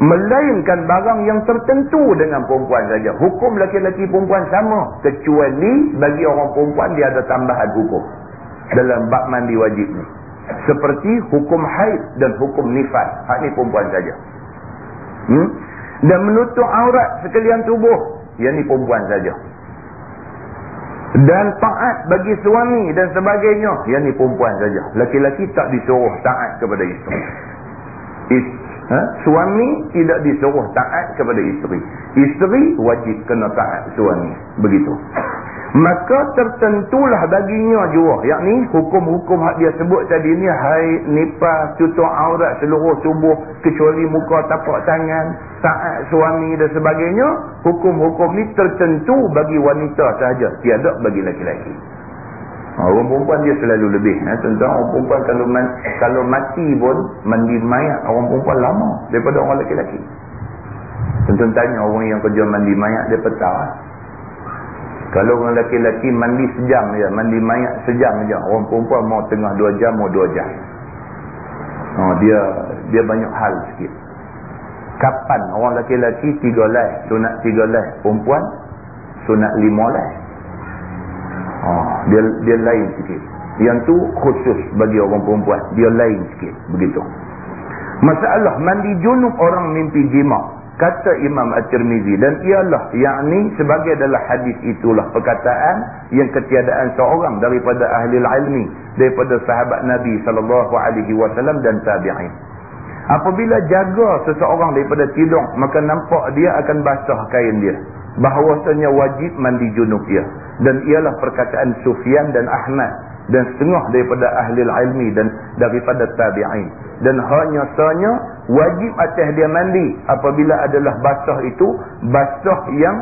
melainkan barang yang tertentu dengan perempuan saja. Hukum laki-laki perempuan sama. Kecuali bagi orang perempuan dia ada tambahan hukum. Dalam bab mandi wajib ni. Seperti hukum haid dan hukum nifas. Hak ni perempuan saja. Hmm? Dan menutup aurat sekalian tubuh. Yang ni perempuan saja. Dan taat bagi suami dan sebagainya. Yang ni perempuan saja. Laki-laki tak disuruh taat kepada isteri. Ha? Suami tidak disuruh taat kepada isteri. Isteri wajib kena taat suami. Begitu. Maka tertentulah baginya juga. Yang ni hukum-hukum yang dia sebut tadi ni. Haid, nipah, tutup aurat seluruh tubuh. Kecuali muka tapak tangan. Taat suami dan sebagainya. Hukum-hukum ni tertentu bagi wanita sahaja. Tiada bagi laki-laki. Ha, orang perempuan dia selalu lebih. Ha, tentang orang perempuan kalau man, kalau mati pun mandi mayat orang perempuan lama daripada orang lelaki-lelaki. Tentu tanya orang yang kerja mandi mayat dia petang. Ha. Kalau orang lelaki-lelaki mandi sejam je, mandi mayat sejam je. Orang perempuan mau tengah dua jam, mau dua jam. Ha, dia dia banyak hal sikit. Kapan orang lelaki-lelaki tiga lai, sunat tiga lai. Perempuan sunat lima lai. Ha, dia dia lain sikit. Yang tu khusus bagi orang perempuan. Dia lain sikit. Begitu. Masalah mandi junub orang mimpi jima. Kata Imam At-Tirmizi. Dan ialah yakni sebagai adalah hadis itulah perkataan yang ketiadaan seorang daripada ahli ilmi. Daripada sahabat Nabi SAW dan tabi'in. Apabila jaga seseorang daripada tidur, maka nampak dia akan basah kain dia. Bahawasanya wajib mandi junub dia dan ialah perkataan Sufyan dan Ahmad dan setengah daripada ahli ilmi dan daripada tabi'in dan hanya sanya wajib atas dia mandi apabila adalah basah itu basah yang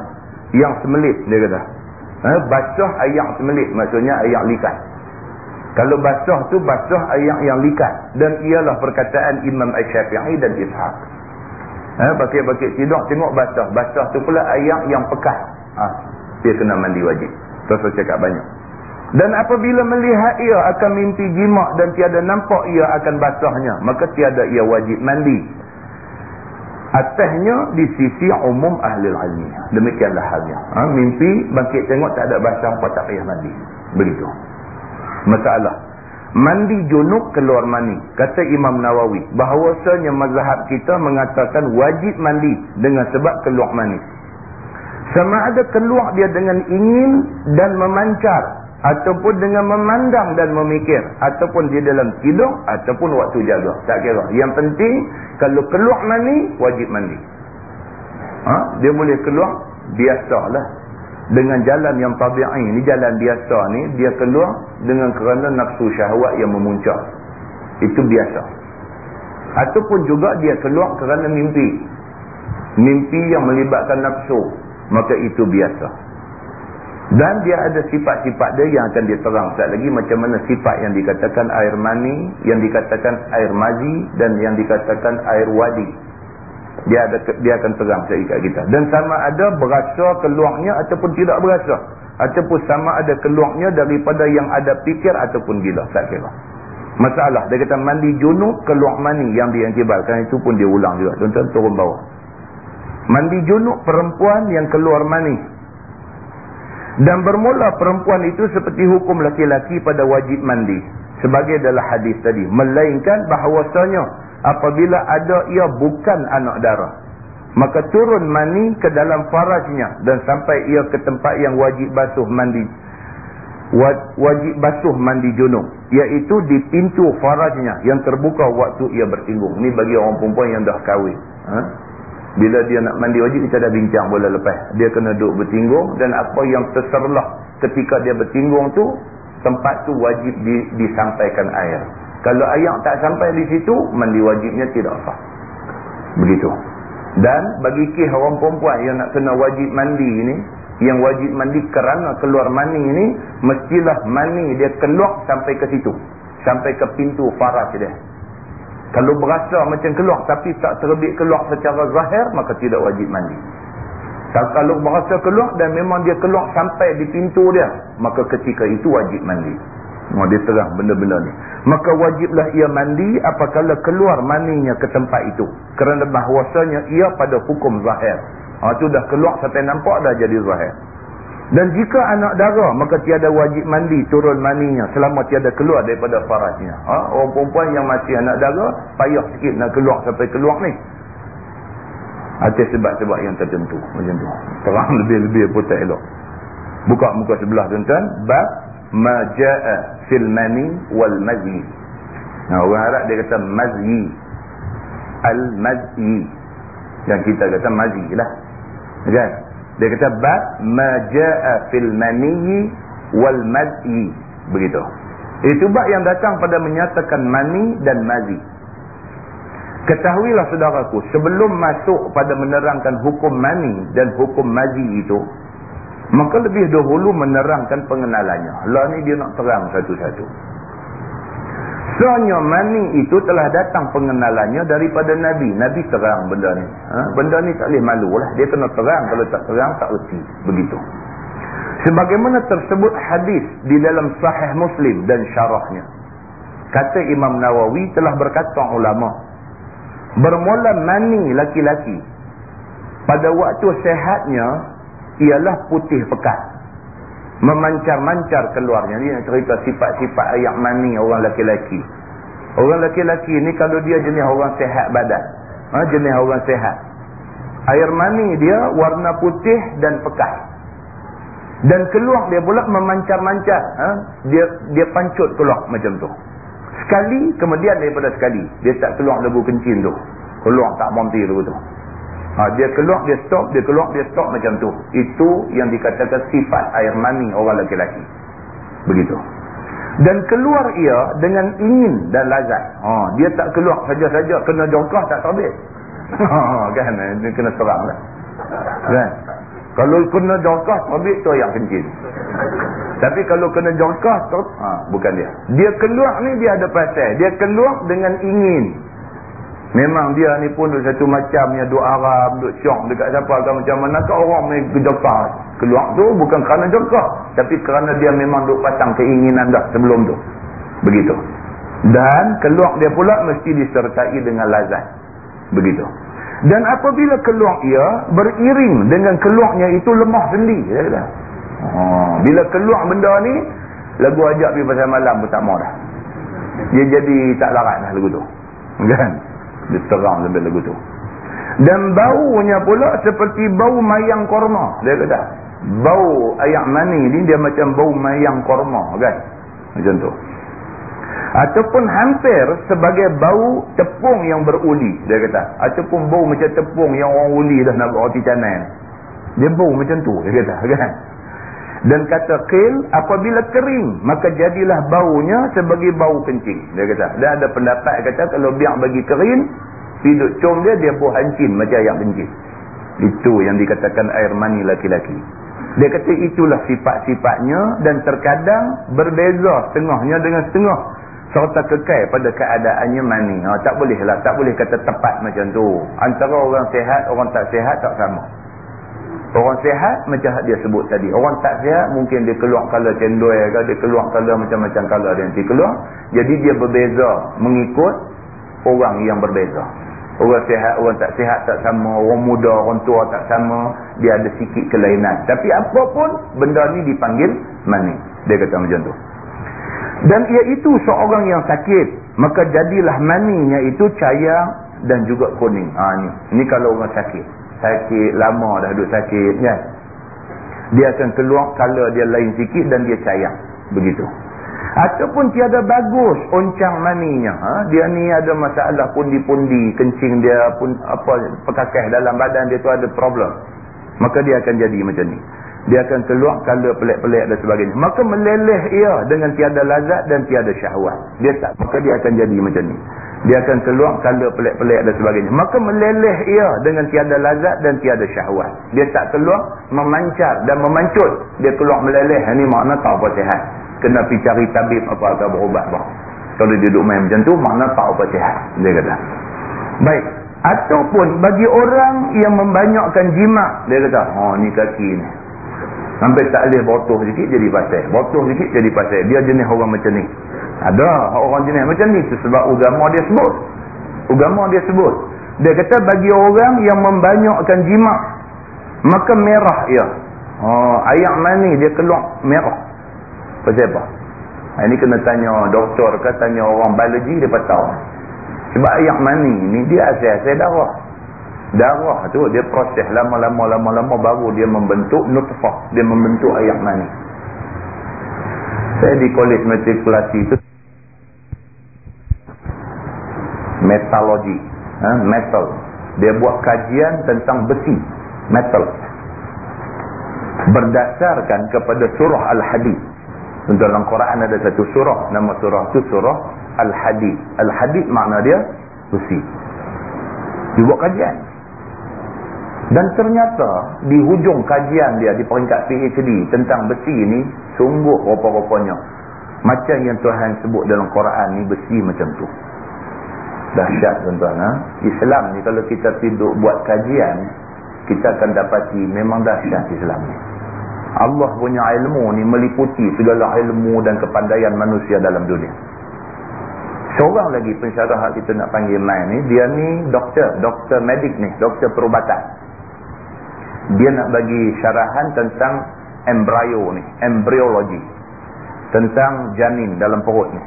yang semelit dia kata Ha, basuh ayak semelik maksudnya ayak likat. Kalau basuh tu basuh ayak yang likat dan ialah perkataan Imam Asy-Syafi'i dan Ishaq. Ha, bakit-bakit tidur tengok basuh. Basuh tu pula ayak yang pekat. Ha, dia kena mandi wajib. Terus cakap banyak. Dan apabila melihat ia akan mimpi jimak dan tiada nampak ia akan basahnya, maka tiada ia wajib mandi. Atasnya di sisi umum ahli ilmi. Demikianlah halnya. Ha, mimpi bangkit tengok tak ada basah apa tak payah mandi. Begitu. Masalah. Mandi junub keluar mani. Kata Imam Nawawi. Bahawasanya mazhab kita mengatakan wajib mandi dengan sebab keluar mani. Sama ada keluar dia dengan ingin dan memancar ataupun dengan memandang dan memikir ataupun di dalam tidur ataupun waktu jaga tak kira yang penting kalau keluar mani wajib mandi ha? dia boleh keluar biasalah dengan jalan yang tabi'i ni jalan biasa ni dia keluar dengan kerana nafsu syahwat yang memuncak. Itu biasa. Ataupun juga dia keluar kerana mimpi. Mimpi yang melibatkan nafsu. Maka itu biasa. Dan dia ada sifat-sifat dia yang akan diterang sekali lagi macam mana sifat yang dikatakan air mani, yang dikatakan air mazi dan yang dikatakan air wadi. Dia ada dia akan terang sekali kat kita. Dan sama ada berasa keluarnya ataupun tidak berasa. Ataupun sama ada keluarnya daripada yang ada pikir ataupun gila. Tak kira. Masalah. Dia kata mandi junub keluar mani yang diakibatkan itu pun dia ulang juga. Tuan-tuan turun bawah. Mandi junub perempuan yang keluar mani dan bermula perempuan itu seperti hukum laki-laki pada wajib mandi. Sebagai dalam hadis tadi. Melainkan bahawasanya apabila ada ia bukan anak darah. Maka turun mani ke dalam farajnya. Dan sampai ia ke tempat yang wajib basuh mandi. Wajib basuh mandi junub. Iaitu di pintu farajnya yang terbuka waktu ia bertinggung. Ini bagi orang perempuan yang dah kahwin. Ha? Bila dia nak mandi wajib, kita dah bincang bola lepas. Dia kena duduk bertinggung dan apa yang terserlah ketika dia bertinggung tu, tempat tu wajib di, disampaikan air. Kalau air tak sampai di situ, mandi wajibnya tidak sah. Begitu. Dan bagi kih orang perempuan yang nak kena wajib mandi ini, yang wajib mandi kerana keluar mani ini, mestilah mani dia keluar sampai ke situ. Sampai ke pintu faraj dia. Kalau berasa macam keluar tapi tak terbit keluar secara zahir, maka tidak wajib mandi. Kalau berasa keluar dan memang dia keluar sampai di pintu dia, maka ketika itu wajib mandi. Oh, dia terang benda-benda ni. Maka wajiblah ia mandi apabila keluar maninya ke tempat itu. Kerana bahawasanya ia pada hukum zahir. Itu dah keluar sampai nampak dah jadi zahir. Dan jika anak darah, maka tiada wajib mandi turun maninya selama tiada keluar daripada farajnya. Ha? Orang perempuan yang masih anak darah, payah sikit nak keluar sampai keluar ni. Ada sebab-sebab yang tertentu. Macam tu. Terang lebih-lebih pun tak elok. Buka muka sebelah tuan-tuan. Bab maja'a fil mani wal mazyi. Nah, orang Arab dia kata mazyi. Al-mazyi. Yang kita kata mazyi lah. Kan? Dia kata bab majaa fil maniyyi wal mad'i. Begitu. Itu bab yang datang pada menyatakan mani dan mazi. Ketahuilah saudaraku, sebelum masuk pada menerangkan hukum mani dan hukum mazi itu, maka lebih dahulu menerangkan pengenalannya. Allah ni dia nak terang satu-satu. Sebenarnya mani itu telah datang pengenalannya daripada Nabi. Nabi terang benda ni. Ha? Benda ni tak boleh malu lah. Dia kena terang. Kalau tak terang, tak erti. Begitu. Sebagaimana tersebut hadis di dalam sahih Muslim dan syarahnya. Kata Imam Nawawi telah berkata ulama. Bermula mani laki-laki. Pada waktu sehatnya, ialah putih pekat memancar-mancar keluarnya. Ini cerita sifat-sifat ayak mani orang laki-laki. Orang laki-laki ni kalau dia jenis orang sehat badan. Ha, jenis orang sehat. Air mani dia warna putih dan pekat. Dan keluar dia pula memancar-mancar. Ha? Dia dia pancut keluar macam tu. Sekali, kemudian daripada sekali. Dia tak keluar lebu kencing tu. Keluar tak montir tu. Ha, dia keluar, dia stop, dia keluar, dia stop macam tu. Itu yang dikatakan sifat air mani orang lelaki-lelaki. Begitu. Dan keluar ia dengan ingin dan lazat. Ha, dia tak keluar saja-saja, kena jongkah tak terbit. Ha, kan? Dia kena serang lah. Kan? Kalau kena jorkah terbit tu ayam kencing. Tapi kalau kena jorkah tu, ha, bukan dia. Dia keluar ni dia ada pasal. Dia keluar dengan ingin. Memang dia ni pun duk satu macamnya duk aram, duk syok dekat siapa ke macam mana ke orang ni jorkah. Keluar tu bukan kerana jorkah. Tapi kerana dia memang duk pasang keinginan dah sebelum tu. Begitu. Dan keluar dia pula mesti disertai dengan lazat. Begitu. Dan apabila keluar ia beriring dengan keluarnya itu lemah sendi. Ya, ya. Oh, bila keluar benda ni, lagu ajak pergi pasal malam pun tak mau dah. Dia jadi tak larat dah lagu tu. Kan? Dia terang sampai lagu tu. Dan baunya pula seperti bau mayang korma. Dia kata, bau ayak mani ni dia macam bau mayang korma. Kan? Macam tu ataupun hampir sebagai bau tepung yang beruli dia kata ataupun bau macam tepung yang orang uli dah nak buat roti canai dia bau macam tu dia kata kan dan kata kil apabila kering maka jadilah baunya sebagai bau kencing dia kata dia ada pendapat kata kalau biar bagi kering hidup com dia dia bau hancin macam ayam kencing itu yang dikatakan air mani laki-laki dia kata itulah sifat-sifatnya dan terkadang berbeza setengahnya dengan setengah serta kekal pada keadaannya mani. Ha, tak boleh lah. Tak boleh kata tepat macam tu. Antara orang sehat, orang tak sehat tak sama. Orang sehat macam dia sebut tadi. Orang tak sehat mungkin dia keluar kala cendol ke. Dia keluar kala macam-macam kala dia nanti keluar. Jadi dia berbeza mengikut orang yang berbeza. Orang sehat, orang tak sehat tak sama. Orang muda, orang tua tak sama. Dia ada sikit kelainan. Tapi apapun benda ni dipanggil mani. Dia kata macam tu dan iaitu seorang yang sakit maka jadilah maninya itu cayang dan juga kuning ha, ni. ni kalau orang sakit sakit lama dah duduk sakit kan dia akan keluar color dia lain sikit dan dia cayang begitu. Ataupun tiada bagus oncang maninya. Ha? dia ni ada masalah pundi-pundi kencing dia pun apa pekakah dalam badan dia tu ada problem. Maka dia akan jadi macam ni. Dia akan keluar color pelik-pelik dan sebagainya. Maka meleleh ia dengan tiada lazat dan tiada syahwat. Dia tak. Maka dia akan jadi macam ni dia akan keluar color pelik-pelik dan sebagainya. Maka meleleh ia dengan tiada lazat dan tiada syahwat. Dia tak keluar memancar dan memancut. Dia keluar meleleh. Ini makna tak apa sihat. Kena pergi cari tabib apa atau berubat bah. kalau dia duduk main macam tu makna tak apa sihat. Dia kata. Baik. Ataupun bagi orang yang membanyakkan jimat dia kata oh ni kaki ni. Sampai tak boleh botoh sikit jadi pasal. Botoh sikit jadi pasal. Dia jenis orang macam ni. Ada orang jenis macam ni. Sebab agama dia sebut. Agama dia sebut. Dia kata bagi orang yang membanyakkan jimat. Maka merah ia. Oh, ayak mani dia keluar merah. Pasal apa? Ini kena tanya doktor ke tanya orang biologi dia tahu. Sebab ayak mani ni dia asal-asal darah darah tu dia proses lama-lama lama-lama baru dia membentuk nutfah dia membentuk ayak mani saya di kolej matrikulasi itu metalogi. Ha? metal. Dia buat kajian tentang besi. Metal. Berdasarkan kepada surah Al-Hadid. Dalam Quran ada satu surah. Nama surah itu surah Al-Hadid. Al-Hadid makna dia besi. Dia buat kajian. Dan ternyata di hujung kajian dia di peringkat PhD tentang besi ini sungguh rupa-rupanya. Macam yang Tuhan sebut dalam Quran ni besi macam tu. Dahsyat tuan-tuan ha? Islam ni kalau kita tidur buat kajian kita akan dapati memang dahsyat Islam ni. Allah punya ilmu ni meliputi segala ilmu dan kepandaian manusia dalam dunia. Seorang lagi pensyarah kita nak panggil main ni, dia ni doktor, doktor medik ni, doktor perubatan dia nak bagi syarahan tentang embryo ni, embryologi. Tentang janin dalam perut ni.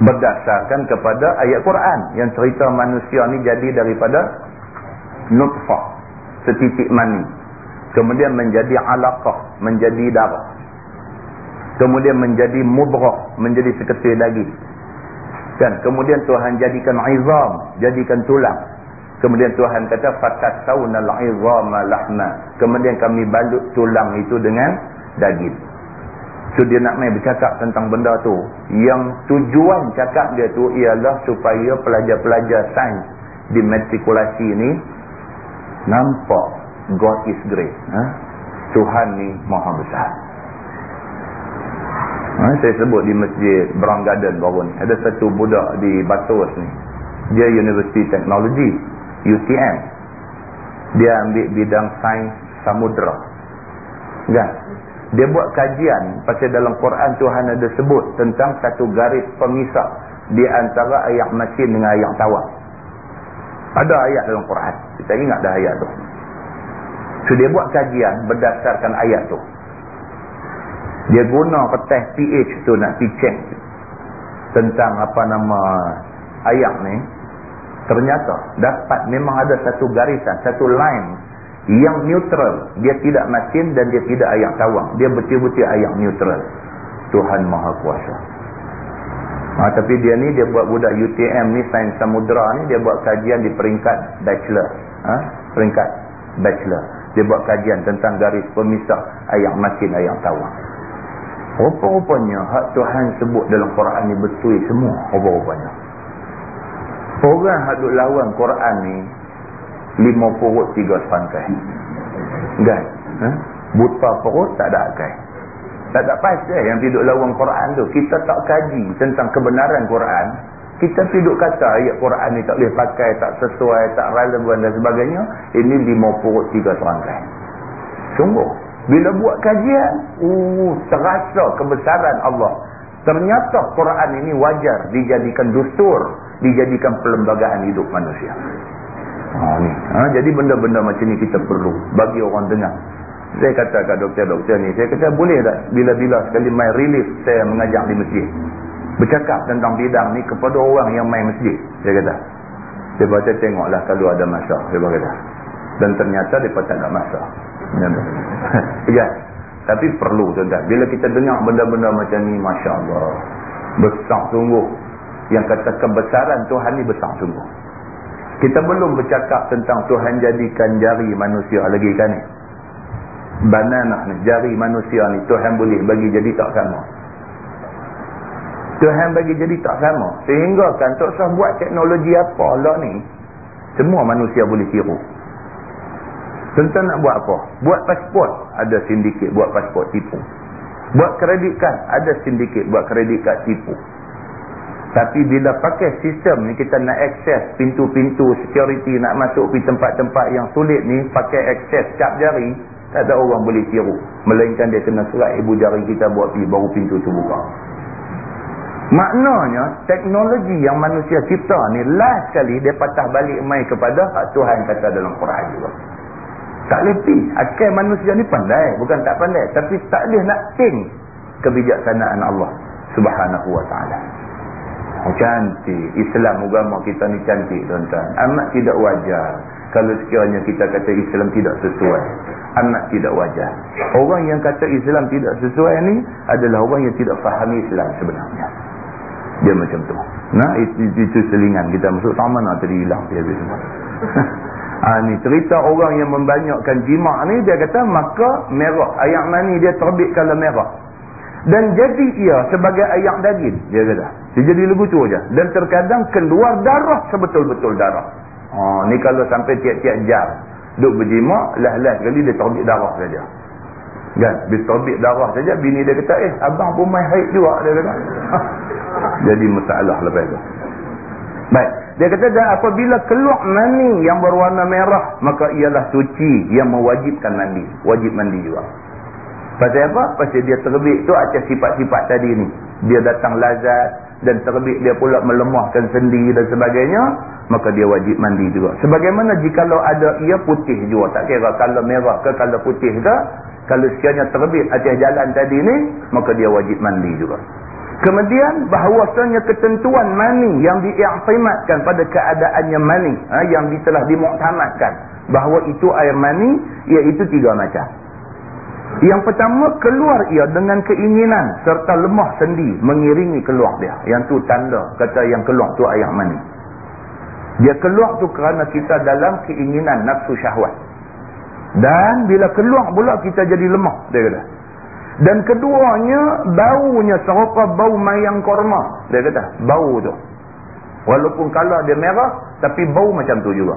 Berdasarkan kepada ayat Quran yang cerita manusia ni jadi daripada nutfah, setitik mani. Kemudian menjadi alaqah, menjadi darah. Kemudian menjadi mudrah, menjadi seketir daging. Kan? Kemudian Tuhan jadikan izam, jadikan tulang. Kemudian Tuhan kata fatasawna al-'izama lahma. Kemudian kami balut tulang itu dengan daging. So dia nak main bercakap tentang benda tu. Yang tujuan cakap dia tu ialah supaya pelajar-pelajar sains di matrikulasi ni nampak God is great. Ha? Tuhan ni maha besar. Ha? Saya sebut di masjid Brown Garden baru ni. Ada satu budak di Batos ni. Dia University Technology. UTM. Dia ambil bidang sains samudra. Kan? Dia buat kajian pasal dalam Quran Tuhan ada sebut tentang satu garis pemisah di antara ayat masin dengan ayat tawar. Ada ayat dalam Quran. Kita ingat dah ayat tu. So dia buat kajian berdasarkan ayat tu. Dia guna kertas PH tu nak pergi check tentang apa nama ayat ni. Ternyata dapat memang ada satu garisan, satu line yang neutral. Dia tidak masin dan dia tidak ayat tawang. Dia betul-betul ayat neutral. Tuhan Maha Kuasa. Ha, tapi dia ni dia buat budak UTM ni sains samudra ni dia buat kajian di peringkat bachelor. Ha? Peringkat bachelor. Dia buat kajian tentang garis pemisah ayat masin ayat tawang. Rupa-rupanya hak Tuhan sebut dalam Quran ni betul semua. Rupa-rupanya. Orang hak duk lawan Quran ni lima perut tiga serangkai. Kan? Ha? Buta perut tak ada akai. Tak ada pasal yang tidur lawan Quran tu. Kita tak kaji tentang kebenaran Quran. Kita tidur kata ayat Quran ni tak boleh pakai, tak sesuai, tak relevan dan sebagainya. Ini lima purut tiga serangkai. Sungguh. Bila buat kajian, uh, terasa kebesaran Allah. Ternyata Quran ini wajar dijadikan dustur, dijadikan perlembagaan hidup manusia. Ha. Ha, jadi benda-benda macam ni kita perlu bagi orang dengar. Saya kata kat doktor-doktor ni, saya kata boleh tak bila-bila sekali main relief saya mengajar di masjid. Bercakap tentang bidang ni kepada orang yang main masjid. Saya kata. Saya baca tengoklah kalau ada masa. Saya kata. Dan ternyata dia tak ada masa. *laughs* ya. Tapi perlu tuan-tuan. Bila kita dengar benda-benda macam ni, Masya Allah. Besar sungguh. Yang kata kebesaran Tuhan ni besar sungguh. Kita belum bercakap tentang Tuhan jadikan jari manusia lagi kan ni. Banana ni, jari manusia ni Tuhan boleh bagi jadi tak sama. Tuhan bagi jadi tak sama. Sehingga kan tak usah buat teknologi apa lah ni semua manusia boleh tiru. Tentang nak buat apa? Buat pasport. Ada sindiket buat pasport tipu. Buat kredit kad ada sindiket buat kredit kad tipu tapi bila pakai sistem ni kita nak akses pintu-pintu security nak masuk pergi tempat-tempat yang sulit ni pakai akses cap jari tak ada orang boleh tiru. Melainkan dia kena serat ibu jari kita buat pergi baru pintu tu buka. Maknanya teknologi yang manusia cipta ni last sekali dia patah balik mai kepada Tuhan kata dalam Quran juga. Tak lebih. Akal manusia ni pandai. Bukan tak pandai. Tapi tak boleh nak ting kebijaksanaan Allah subhanahu wa ta'ala. Cantik. Islam agama kita ni cantik tuan-tuan. Amat tidak wajar kalau sekiranya kita kata Islam tidak sesuai. Amat tidak wajar. Orang yang kata Islam tidak sesuai ni adalah orang yang tidak fahami Islam sebenarnya. Dia macam tu. Nah itu, itu, selingan. Kita masuk sama nak tadi hilang dia semua. Ha, *laughs* ni cerita orang yang membanyakkan jimat ni dia kata maka merah. Ayam mani dia terbit kalau merah dan jadi ia sebagai ayam daging dia kata dia jadi lebu tu dan terkadang keluar darah sebetul-betul darah Ha, ni kalau sampai tiap-tiap jam duk berjimak, lah-lah sekali dia terbit darah saja. Kan? Dia terbit darah saja, bini dia kata, eh, abang pun main haid juga, dia kata. *laughs* Jadi masalah lepas tu. Baik. Dia kata, dan apabila keluar mani yang berwarna merah, maka ialah suci yang mewajibkan mandi. Wajib mandi juga. Pasal apa? Pasal dia terbit tu atas sifat-sifat tadi ni. Dia datang lazat, dan terbit dia pula melemahkan sendi dan sebagainya maka dia wajib mandi juga sebagaimana jikalau ada ia putih juga tak kira kalau merah ke kalau putih ke kalau sekiranya terbit atas jalan tadi ni maka dia wajib mandi juga kemudian bahawasanya ketentuan mani yang diiktimatkan pada keadaannya mani ha, yang telah dimuktamadkan bahawa itu air mani iaitu tiga macam yang pertama keluar ia dengan keinginan serta lemah sendi mengiringi keluar dia. Yang tu tanda kata yang keluar tu ayat mani. Dia keluar tu kerana kita dalam keinginan nafsu syahwat. Dan bila keluar pula kita jadi lemah dia kata. Dan keduanya baunya serupa bau mayang korma dia kata. Bau tu. Walaupun kalau dia merah tapi bau macam tu juga.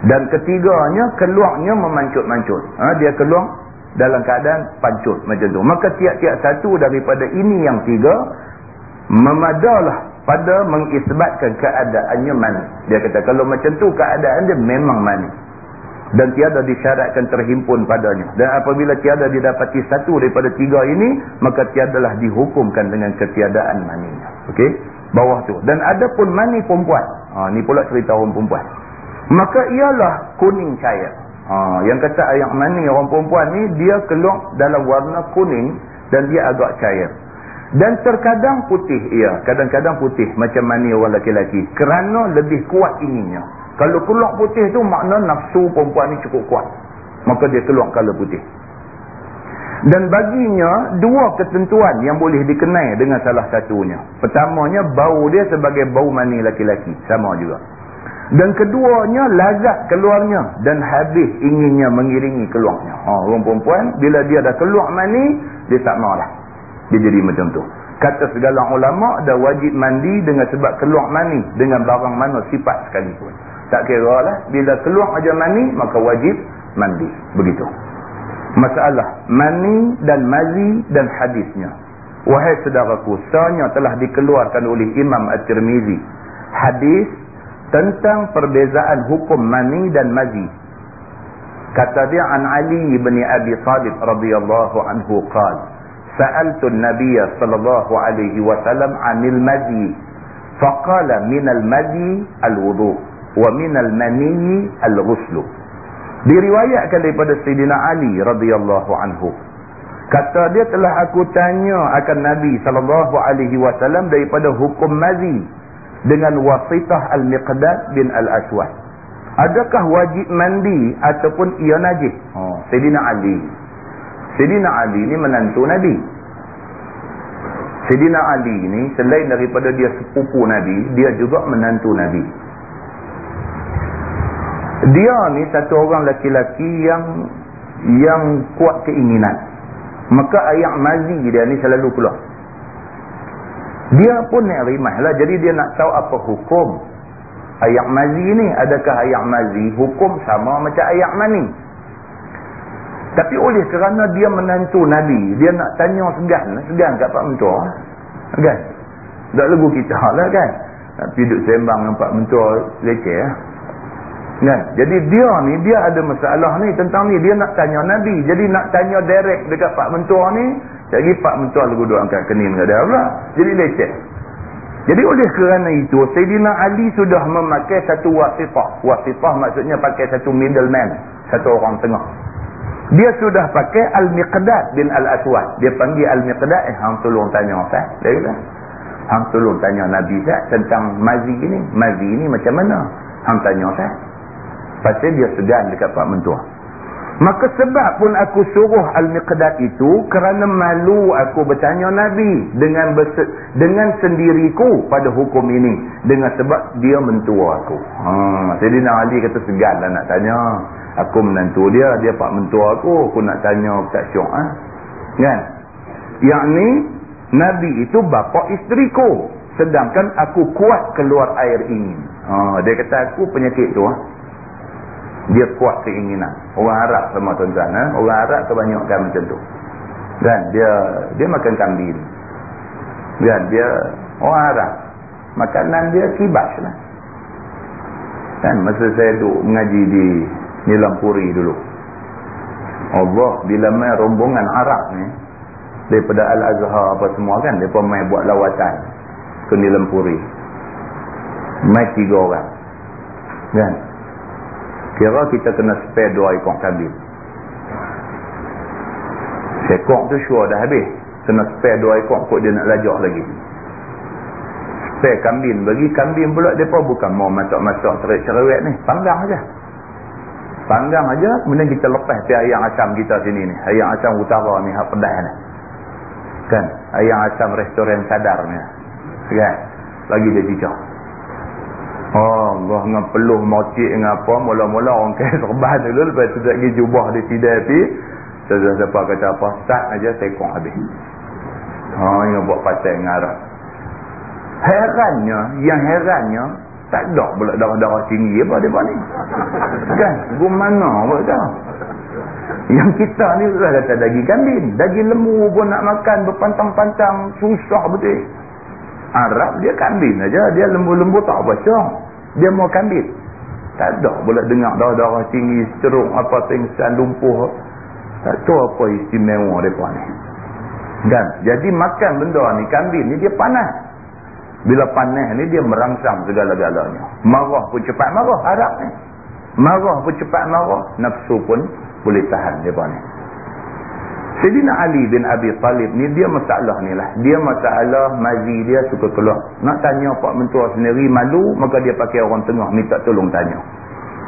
Dan ketiganya, keluarnya memancut-mancut. Ha, dia keluar dalam keadaan pancut macam tu. Maka tiap-tiap satu daripada ini yang tiga, memadalah pada mengisbatkan keadaannya mani. Dia kata kalau macam tu keadaan dia memang mani. Dan tiada disyaratkan terhimpun padanya. Dan apabila tiada didapati satu daripada tiga ini, maka tiadalah dihukumkan dengan ketiadaan maninya. Okey? Bawah tu. Dan ada pun mani perempuan. Ha, ni pula cerita orang perempuan. Maka ialah kuning cair. Ha, yang kata ayam mani orang perempuan ni, dia keluar dalam warna kuning dan dia agak cair. Dan terkadang putih, ya. Kadang-kadang putih macam mani orang lelaki-lelaki. Kerana lebih kuat inginnya. Kalau keluar putih tu makna nafsu perempuan ni cukup kuat. Maka dia keluar kalau putih. Dan baginya, dua ketentuan yang boleh dikenai dengan salah satunya. Pertamanya, bau dia sebagai bau mani lelaki-lelaki. Sama juga. Dan keduanya, lazat keluarnya. Dan habis inginnya mengiringi keluarnya. Ha, orang perempuan, bila dia dah keluar mani, dia tak malah dia jadi macam tu. Kata segala ulama dah wajib mandi dengan sebab keluar mani dengan barang mana sifat sekalipun tak kira lah bila keluar aja mani maka wajib mandi. Begitu. Masalah mani dan mazi dan hadisnya. Wahai saudaraku sebenarnya telah dikeluarkan oleh Imam At-Tirmizi. Hadis tentang perbezaan hukum mani dan mazi kata dia an Ali bin Abi Talib radhiyallahu anhu qala سألت النبي صلى الله عليه وسلم عن المذي فقال من المذي الوضوء ومن المني الغسل diriwayatkan daripada Sayyidina Ali radhiyallahu anhu kata dia telah aku tanya akan Nabi sallallahu alaihi wasallam daripada hukum mazi dengan wasitah al-Miqdad bin al-Aswad adakah wajib mandi ataupun ia najis oh Sayyidina Ali Sayyidina Ali ni menantu Nabi. Sayyidina Ali ni selain daripada dia sepupu Nabi, dia juga menantu Nabi. Dia ni satu orang laki-laki yang yang kuat keinginan. Maka ayat mazi dia ni selalu keluar. Dia pun nak rimah lah. Jadi dia nak tahu apa hukum ayat mazi ni. Adakah ayat mazi hukum sama macam ayat mani? Tapi oleh kerana dia menantu Nabi, dia nak tanya segan, segan kat Pak Mentua. Kan? Tak lagu kita lah kan? Tapi duduk sembang dengan Pak Mentua leceh lah. Kan? Jadi dia ni, dia ada masalah ni tentang ni. Dia nak tanya Nabi. Jadi nak tanya direct dekat Pak Mentua ni. Jadi Pak Mentua lagu duduk angkat kening kat dia pula. Jadi leceh. Jadi oleh kerana itu, Sayyidina Ali sudah memakai satu wasitah. Wasitah maksudnya pakai satu middleman. Satu orang tengah. Dia sudah pakai Al-Miqdad bin Al-Aswad. Dia panggil Al-Miqdad, eh, hang tolong tanya Ustaz. Dia kata, hang tolong tanya Nabi Ustaz tentang mazi ini. Mazi ini macam mana? Hang tanya Ustaz. Pasal dia segan dekat Pak Mentua. Maka sebab pun aku suruh Al-Miqdad itu kerana malu aku bertanya Nabi dengan dengan sendiriku pada hukum ini. Dengan sebab dia mentua aku. Ha, jadi Ali kata segan lah nak tanya aku menantu dia dia pak mentua aku aku nak tanya tak syok ha? kan yang ni Nabi itu bapa isteriku sedangkan aku kuat keluar air ingin ha, dia kata aku penyakit tu ha? Dia kuat keinginan orang Arab sama tuan-tuan ha? orang Arab kebanyakan macam tu kan dia dia makan kambing kan dia orang Arab makanan dia kibas lah kan masa saya duduk mengaji di Nilampuri dulu. Allah bila main rombongan Arab ni daripada Al-Azhar apa semua kan mereka main buat lawatan ke Nilampuri. Main tiga orang. Kan? Kira kita kena spare dua ekor kambing. Sekok tu sure dah habis. Kena spare dua ekor kot dia nak lajak lagi. Spare kambing. Bagi kambing pula mereka bukan mau masak-masak cerewet ni. Panggang aja panggang aja kemudian kita lepas pi ayam asam kita sini ni ayam asam utara ni hak pedas ni kan ayam asam restoran sadar ni kan lagi dia cicak Allah dengan peluh mocik dengan apa mula-mula orang kaya *laughs* serban dulu lepas tu tak pergi jubah di sidai pi sesuatu siapa kata apa start aja tekong habis oh yang buat dengan Arab herannya yang herannya Tak ada pula darah-darah tinggi apa dia ni. Kan? Gumana pula dah. Yang kita ni sudah kata daging kambing. Daging lembu pun nak makan berpantang-pantang. Susah betul. Arab dia kambing aja. Dia lembu-lembu tak syong. Dia mau kambing. Tak ada pula dengar darah-darah tinggi, ceruk, apa, pingsan, lumpuh. Tak tahu apa istimewa mereka ni. Dan jadi makan benda ni, kambing ni dia panas. Bila panas ni dia merangsang segala-galanya. Marah pun cepat marah Arab ni. Marah pun cepat marah. Nafsu pun boleh tahan dia ni. Sayyidina Ali bin Abi Talib ni dia masalah ni lah. Dia masalah mazi dia suka keluar. Nak tanya Pak Mentua sendiri malu maka dia pakai orang tengah minta tolong tanya.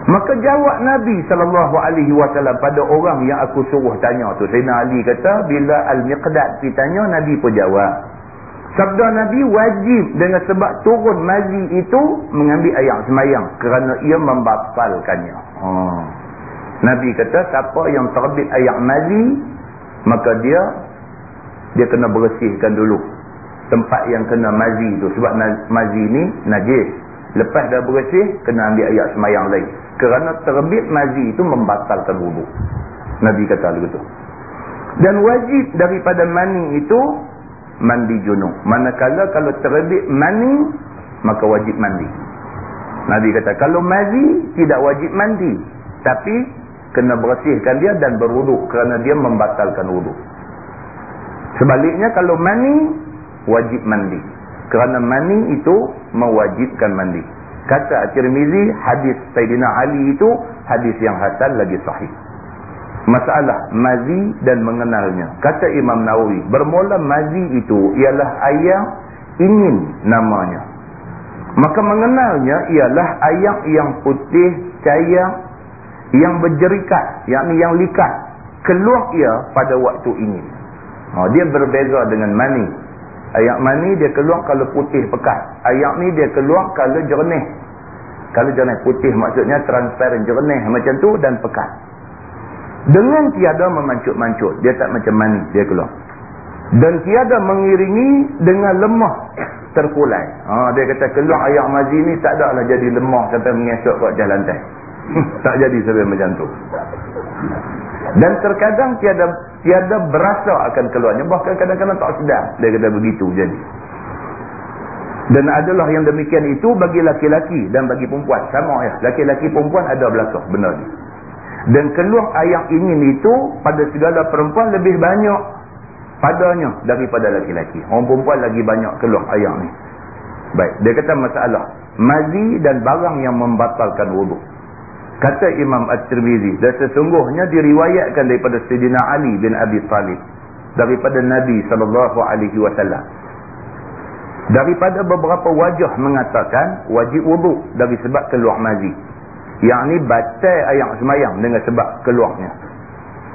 Maka jawab Nabi SAW pada orang yang aku suruh tanya tu. Sayyidina Ali kata bila Al-Miqdad ditanya Nabi pun jawab. Sabda Nabi wajib dengan sebab turun mazi itu mengambil ayat semayang kerana ia membatalkannya. Oh. Nabi kata siapa yang terbit ayat mazi maka dia dia kena bersihkan dulu tempat yang kena mazi itu sebab mazi ni najis. Lepas dah bersih kena ambil ayat semayang lain. Kerana terbit mazi itu membatalkan wuduk. Nabi kata begitu. Dan wajib daripada mani itu mandi junub. Manakala kalau terbit mani, maka wajib mandi. Nabi kata, kalau mazi, tidak wajib mandi. Tapi, kena bersihkan dia dan berwuduk kerana dia membatalkan wuduk. Sebaliknya, kalau mani, wajib mandi. Kerana mani itu mewajibkan mandi. Kata At-Tirmizi, hadis Sayyidina Ali itu, hadis yang hasan lagi sahih masalah mazi dan mengenalnya. Kata Imam Nawawi, bermula mazi itu ialah ayam ingin namanya. Maka mengenalnya ialah ayam yang putih, cahaya, yang berjerikat, yakni yang likat. Keluar ia pada waktu ingin. Oh, dia berbeza dengan mani. Ayam mani dia keluar kalau putih pekat. Ayam ni dia keluar kalau jernih. Kalau jernih putih maksudnya transparent jernih macam tu dan pekat. Dengan tiada memancut-mancut. Dia tak macam mani. Dia keluar. Dan tiada mengiringi dengan lemah terkulai. Ha, dia kata keluar ayam mazi ni tak ada lah jadi lemah sampai mengesok kat jalan lantai. *laughs* tak jadi sampai macam tu. Dan terkadang tiada tiada berasa akan keluarnya. Bahkan kadang-kadang tak sedar. Dia kata begitu jadi. Dan adalah yang demikian itu bagi laki-laki dan bagi perempuan. Sama ya. Laki-laki perempuan ada belakang. Benar ni. Dan keluar ayam ingin itu pada segala perempuan lebih banyak padanya daripada laki-laki. Orang perempuan lagi banyak keluar ayam ni. Baik, dia kata masalah. Mazi dan barang yang membatalkan wuduk. Kata Imam At-Tirmizi, dan sesungguhnya diriwayatkan daripada Sayyidina Ali bin Abi Talib. Daripada Nabi SAW. Daripada beberapa wajah mengatakan wajib wuduk dari sebab keluar mazi yang ni batal ayat semayang dengan sebab keluarnya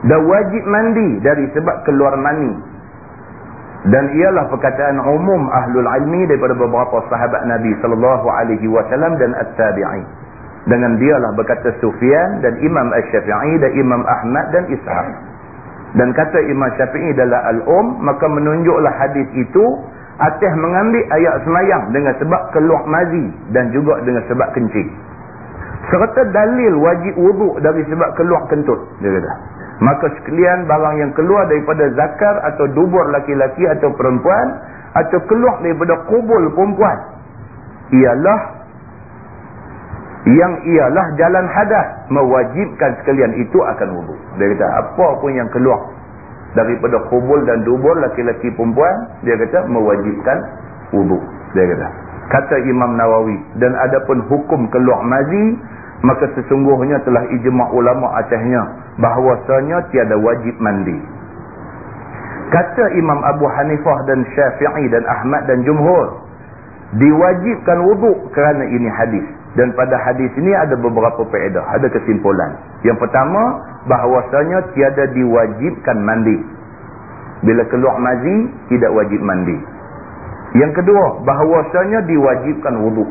dan wajib mandi dari sebab keluar mani dan ialah perkataan umum ahlul ilmi daripada beberapa sahabat Nabi sallallahu alaihi wasallam dan at-tabi'in dengan dialah berkata Sufyan dan Imam Asy-Syafi'i dan Imam Ahmad dan Ishaq. Dan kata Imam Syafi'i adalah al-um maka menunjuklah hadis itu atas mengambil ayat semayang dengan sebab keluar mazi dan juga dengan sebab kencing. Serta dalil wajib wuduk dari sebab keluar kentut dia kata. Maka sekalian barang yang keluar daripada zakar atau dubur laki-laki atau perempuan atau keluar daripada kubul perempuan ialah yang ialah jalan hadas mewajibkan sekalian itu akan wuduk dia kata apa pun yang keluar daripada kubul dan dubur laki-laki perempuan dia kata mewajibkan wuduk dia kata kata Imam Nawawi dan adapun hukum keluar mazi maka sesungguhnya telah ijma' ulama atasnya bahawasanya tiada wajib mandi. Kata Imam Abu Hanifah dan Syafi'i dan Ahmad dan Jumhur, diwajibkan wuduk kerana ini hadis. Dan pada hadis ini ada beberapa faedah, ada kesimpulan. Yang pertama, bahawasanya tiada diwajibkan mandi. Bila keluar mazi, tidak wajib mandi. Yang kedua, bahawasanya diwajibkan wuduk.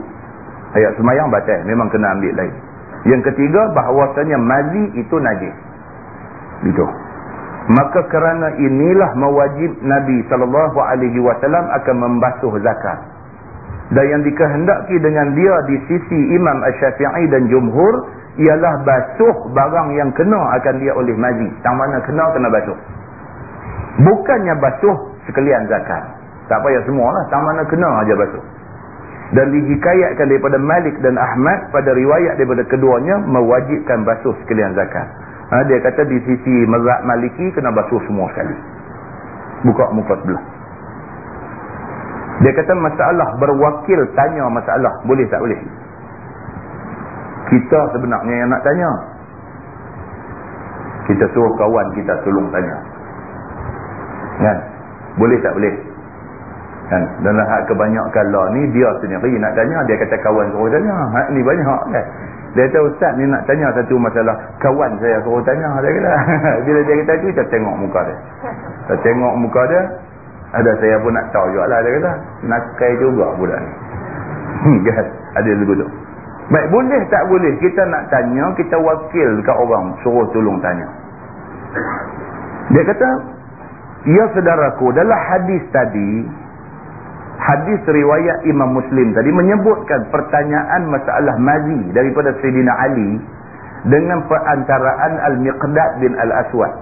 Ayat semayang batal, memang kena ambil lain. Yang ketiga bahawasanya mazi itu najis. Itu. Maka kerana inilah mewajib Nabi wasallam akan membasuh zakat. Dan yang dikehendaki dengan dia di sisi Imam Ash-Syafi'i dan Jumhur ialah basuh barang yang kena akan dia oleh mazi yang mana kena kena basuh. Bukannya basuh sekalian zakat. Tak payah semualah yang mana kena aja basuh. Dan dihikayatkan daripada Malik dan Ahmad pada riwayat daripada keduanya mewajibkan basuh sekalian zakat. Ha, dia kata di sisi mazhab maliki kena basuh semua sekali. Buka muka sebelah dia kata masalah berwakil tanya masalah. Boleh tak boleh? Kita sebenarnya yang nak tanya. Kita suruh kawan kita tolong tanya. Kan? Boleh tak boleh? Kan? Dan lah kebanyakan lah ni dia sendiri nak tanya. Dia kata kawan suruh tanya. Hak ni banyak kan? Dia kata ustaz ni nak tanya satu masalah. Kawan saya suruh tanya. Dia kata. *laughs* Bila dia kata tu kita tengok muka dia. Kita tengok muka dia. Ada saya pun nak tahu juga lah dia kata. Nakai juga budak ni. Hmm? Ada lagu tu. Baik, boleh tak boleh? Kita nak tanya, kita wakil ke orang. Suruh tolong tanya. Dia kata, Ya saudaraku, dalam hadis tadi, hadis riwayat Imam Muslim tadi menyebutkan pertanyaan masalah mazi daripada Sayyidina Ali dengan perantaraan Al-Miqdad bin Al-Aswad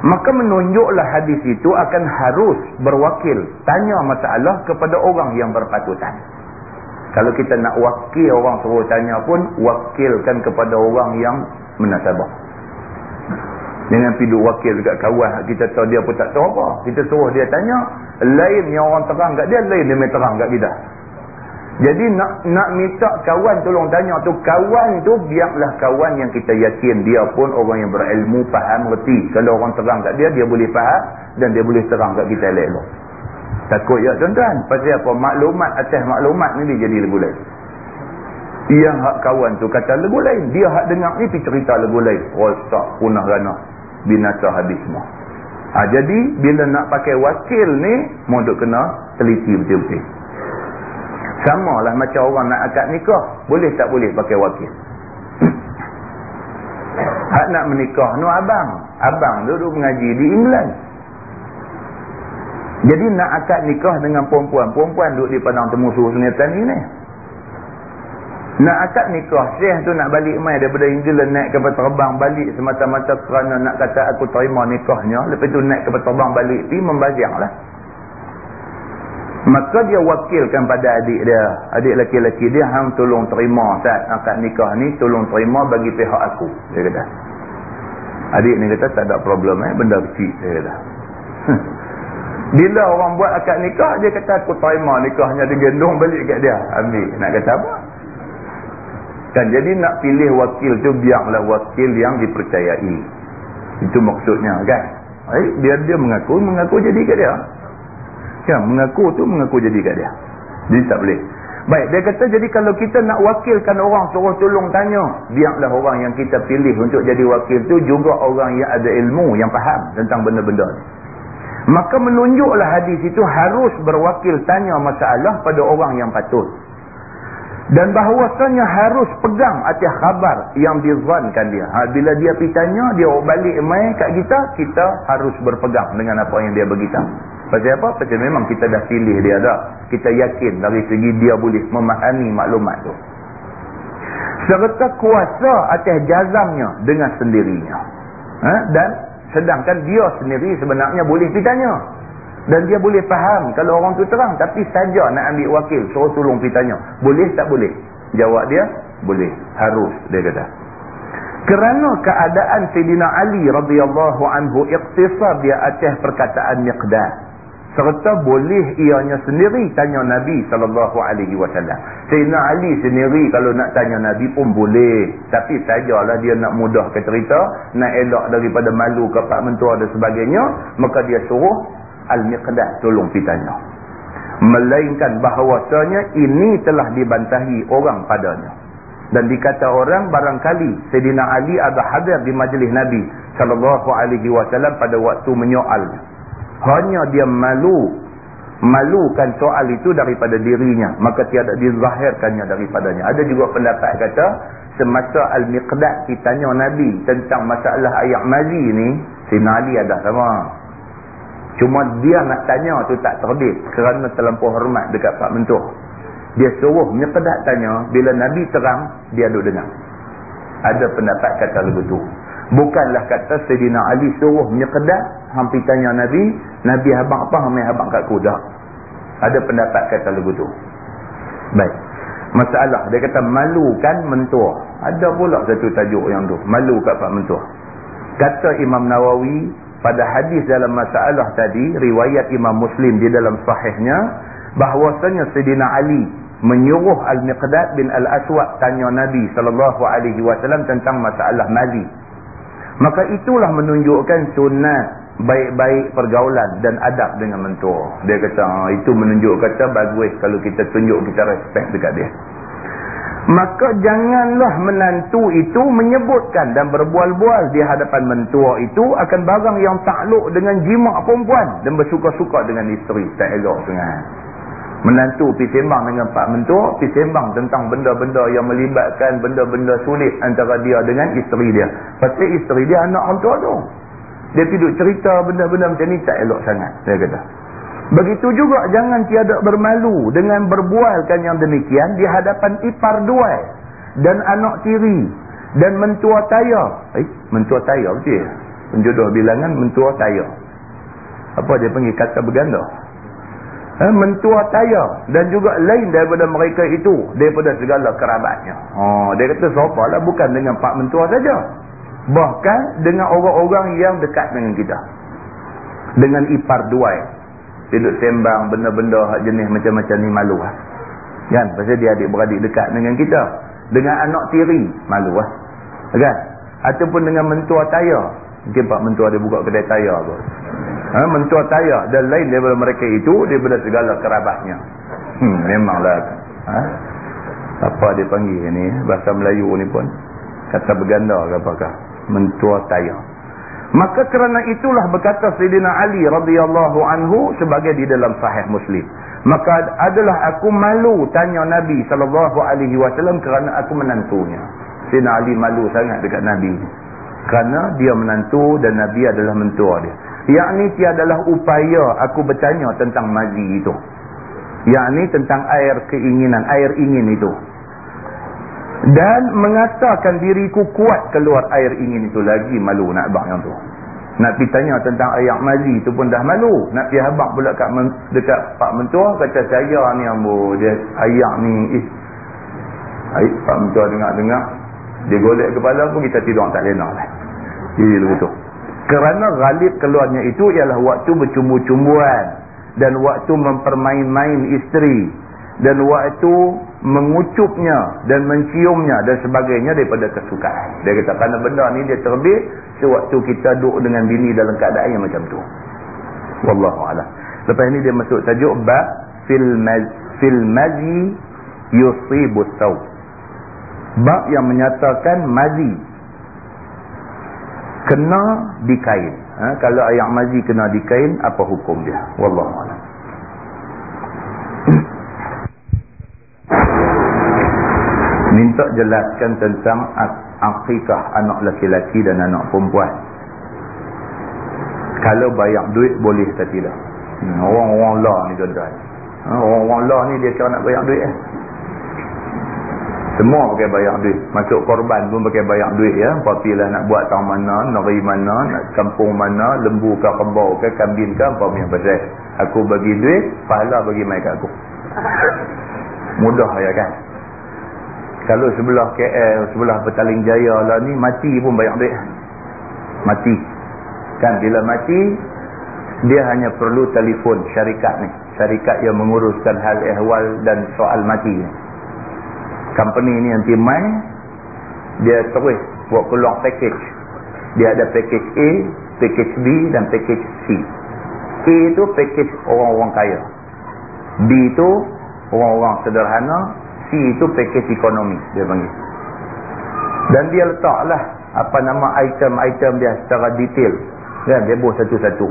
maka menunjuklah hadis itu akan harus berwakil tanya masalah kepada orang yang berpatutan. Kalau kita nak wakil orang suruh tanya pun wakilkan kepada orang yang menasabah. Jangan pergi wakil dekat kawan kita tahu dia pun tak tahu apa. Kita suruh dia tanya lain yang orang terang kat dia lain dia terang kat kita jadi nak nak minta kawan tolong tanya tu kawan tu biarlah kawan yang kita yakin dia pun orang yang berilmu faham reti. Kalau orang terang kat dia dia boleh faham dan dia boleh terang kat kita elok-elok. Takut ya tuan-tuan. Pasal apa maklumat atas maklumat ni dia jadi lagu lain. Yang hak kawan tu kata lagu lain. Dia hak dengar ni pergi cerita lagu lain. Rosak punah rana. Binasa habis semua. Ha, jadi bila nak pakai wakil ni mau kena teliti betul-betul. Sama lah macam orang nak akad nikah. Boleh tak boleh pakai wakil? *coughs* Hak nak menikah ni abang. Abang duduk mengaji di England. Jadi nak akad nikah dengan perempuan. Perempuan duduk di padang temusuh senyatan ini. Nak akad nikah. Syekh tu nak balik mai daripada England naik kapal terbang balik semata-mata kerana nak kata aku terima nikahnya. Lepas tu naik kapal terbang balik. Pergi membaziang lah maka dia wakilkan pada adik dia. Adik laki-laki dia hang tolong terima saat akad nikah ni tolong terima bagi pihak aku dia kata. Adik ni kata tak ada problem eh? Benda kecil dia kata. *laughs* Bila orang buat akad nikah dia kata aku terima nikahnya. Dia gendong balik kat dia. Ambil. Nak kata apa? Kan jadi nak pilih wakil tu biarlah wakil yang dipercayai. Itu maksudnya kan? Dia dia mengaku mengaku jadi kat dia Kan? Mengaku tu mengaku jadi kat dia. Jadi tak boleh. Baik, dia kata jadi kalau kita nak wakilkan orang suruh tolong tanya, biarlah orang yang kita pilih untuk jadi wakil tu juga orang yang ada ilmu, yang faham tentang benda-benda ni. Maka menunjuklah hadis itu harus berwakil tanya masalah pada orang yang patut. Dan bahawasanya harus pegang atas khabar yang dizankan dia. Ha, bila dia pergi tanya, dia balik main kat kita, kita harus berpegang dengan apa yang dia beritahu. Pasal apa? Pasal memang kita dah pilih dia dah. Kita yakin dari segi dia boleh memahami maklumat tu. Serta kuasa atas jazamnya dengan sendirinya. Ha? Dan sedangkan dia sendiri sebenarnya boleh ditanya. Dan dia boleh faham kalau orang tu terang. Tapi saja nak ambil wakil. Suruh tolong ditanya. Boleh tak boleh? Jawab dia, boleh. Harus, dia kata. Kerana keadaan Sayyidina Ali radhiyallahu anhu iktisar dia atas perkataan Miqdad serta boleh ianya sendiri tanya Nabi sallallahu alaihi wasallam. Sayyidina Ali sendiri kalau nak tanya Nabi pun boleh, tapi sajalah dia nak mudah ke cerita, nak elak daripada malu ke pak mentua dan sebagainya, maka dia suruh Al-Miqdad tolong pi tanya. Melainkan bahawasanya ini telah dibantahi orang padanya. Dan dikata orang barangkali Sayyidina Ali ada hadir di majlis Nabi sallallahu alaihi wasallam pada waktu menyoalnya hanya dia malu malukan soal itu daripada dirinya. Maka tiada dizahirkannya daripadanya. Ada juga pendapat kata semasa Al-Miqdad ditanya Nabi tentang masalah ayat mazi ni si Ali ada sama. Cuma dia nak tanya tu tak terbit kerana terlampau hormat dekat Pak Mentuh dia suruh Miqdad tanya bila Nabi terang dia duduk dengar. Ada pendapat kata lagu tu bukanlah kata Sayyidina Ali suruh Miqdad hampir tanya Nabi Nabi habang apa hampir habang kat kuda. Ada pendapat kata lagu tu. Baik. Masalah. Dia kata malu kan mentua. Ada pula satu tajuk yang tu. Malu kat pak mentua. Kata Imam Nawawi pada hadis dalam masalah tadi riwayat Imam Muslim di dalam sahihnya bahwasanya Sayyidina Ali menyuruh Al-Miqdad bin Al-Aswad tanya Nabi sallallahu alaihi wasallam tentang masalah mali. Maka itulah menunjukkan sunat baik-baik pergaulan dan adab dengan mentua. Dia kata, ah, itu menunjuk kata bagus kalau kita tunjuk kita respect dekat dia. Maka janganlah menantu itu menyebutkan dan berbual-bual di hadapan mentua itu akan barang yang takluk dengan jimat perempuan dan bersuka-suka dengan isteri. Tak elok sangat. Menantu pergi sembang dengan pak mentua, pergi sembang tentang benda-benda yang melibatkan benda-benda sulit antara dia dengan isteri dia. Pasal isteri dia anak mentua tu. Dia tidur cerita benda-benda macam ni tak elok sangat. Saya kata. Begitu juga jangan tiada bermalu dengan berbualkan yang demikian di hadapan ipar dua dan anak tiri dan mentua taya. Eh, mentua taya betul ya? Penjodoh bilangan mentua taya. Apa dia panggil kata berganda? Eh, mentua taya dan juga lain daripada mereka itu daripada segala kerabatnya. Oh, dia kata sopalah bukan dengan pak mentua saja bahkan dengan orang-orang yang dekat dengan kita. Dengan ipar duai. Duduk sembang benda-benda jenis macam-macam ni malu lah kan? Pasal dia adik-beradik dekat dengan kita. Dengan anak tiri malu lah kan? Ataupun dengan mentua taya. Mungkin pak mentua dia buka kedai taya tu ha, mentua taya dan lain daripada mereka itu daripada segala kerabatnya. Hmm, memanglah. Ha? apa dia panggil ni? Bahasa Melayu ni pun. Kata berganda ke apakah mentua tayar. Maka kerana itulah berkata Sayyidina Ali radhiyallahu anhu sebagai di dalam sahih Muslim. Maka adalah aku malu tanya Nabi sallallahu alaihi wasallam kerana aku menantunya. Sayyidina Ali malu sangat dekat Nabi. Kerana dia menantu dan Nabi adalah mentua dia. Yang ni tiadalah upaya aku bertanya tentang mazi itu. Yang ni tentang air keinginan, air ingin itu dan mengatakan diriku kuat keluar air ingin itu lagi malu nak abang yang tu. Nak pergi tanya tentang ayat mazi tu pun dah malu. Nak pergi habak pula kat men, dekat pak mentua kata saya ni ambo dia ayat ni eh ayat pak mentua dengar-dengar dia golek kepala pun kita tidur tak lena lah. Jadi begitu. Kerana galib keluarnya itu ialah waktu bercumbu-cumbuan. Dan waktu mempermain-main isteri. Dan waktu mengucupnya dan menciumnya dan sebagainya daripada kesukaan. Dia kata kerana benda ni dia terbit sewaktu kita duduk dengan bini dalam keadaan yang macam tu. Wallahu a'lam. Lepas ini dia masuk tajuk bab fil maz fil mazi yusibu saw. Bab yang menyatakan mazi kena dikain. Ha? kalau ayat mazi kena dikain apa hukum dia? Wallahu a'lam. Minta jelaskan tentang akikah anak laki-laki dan anak perempuan. Kalau bayar duit boleh atau tidak? Hmm, orang-orang hmm, lah ni tuan-tuan. Ha, orang-orang lah ni dia kira nak bayar duit eh? semua pakai bayar duit. Masuk korban pun pakai bayar duit ya. Apabila nak buat tahun mana negeri mana nak kampung mana lembu ke kebau ke kambing ke apa punya pasal aku bagi duit pahala bagi kat aku mudah ya kan? Kalau sebelah KL sebelah Petaling Jaya lah ni mati pun banyak duit. Mati. Kan? Bila mati dia hanya perlu telefon syarikat ni. Syarikat yang menguruskan hal ehwal dan soal mati ni. Company ni nanti main dia terus buat keluar package. Dia ada package A package B dan package C. A itu package orang-orang kaya. B itu orang-orang sederhana C itu package ekonomi dia panggil. Dan dia letaklah apa nama item-item dia secara detail. Kan dia buat satu-satu.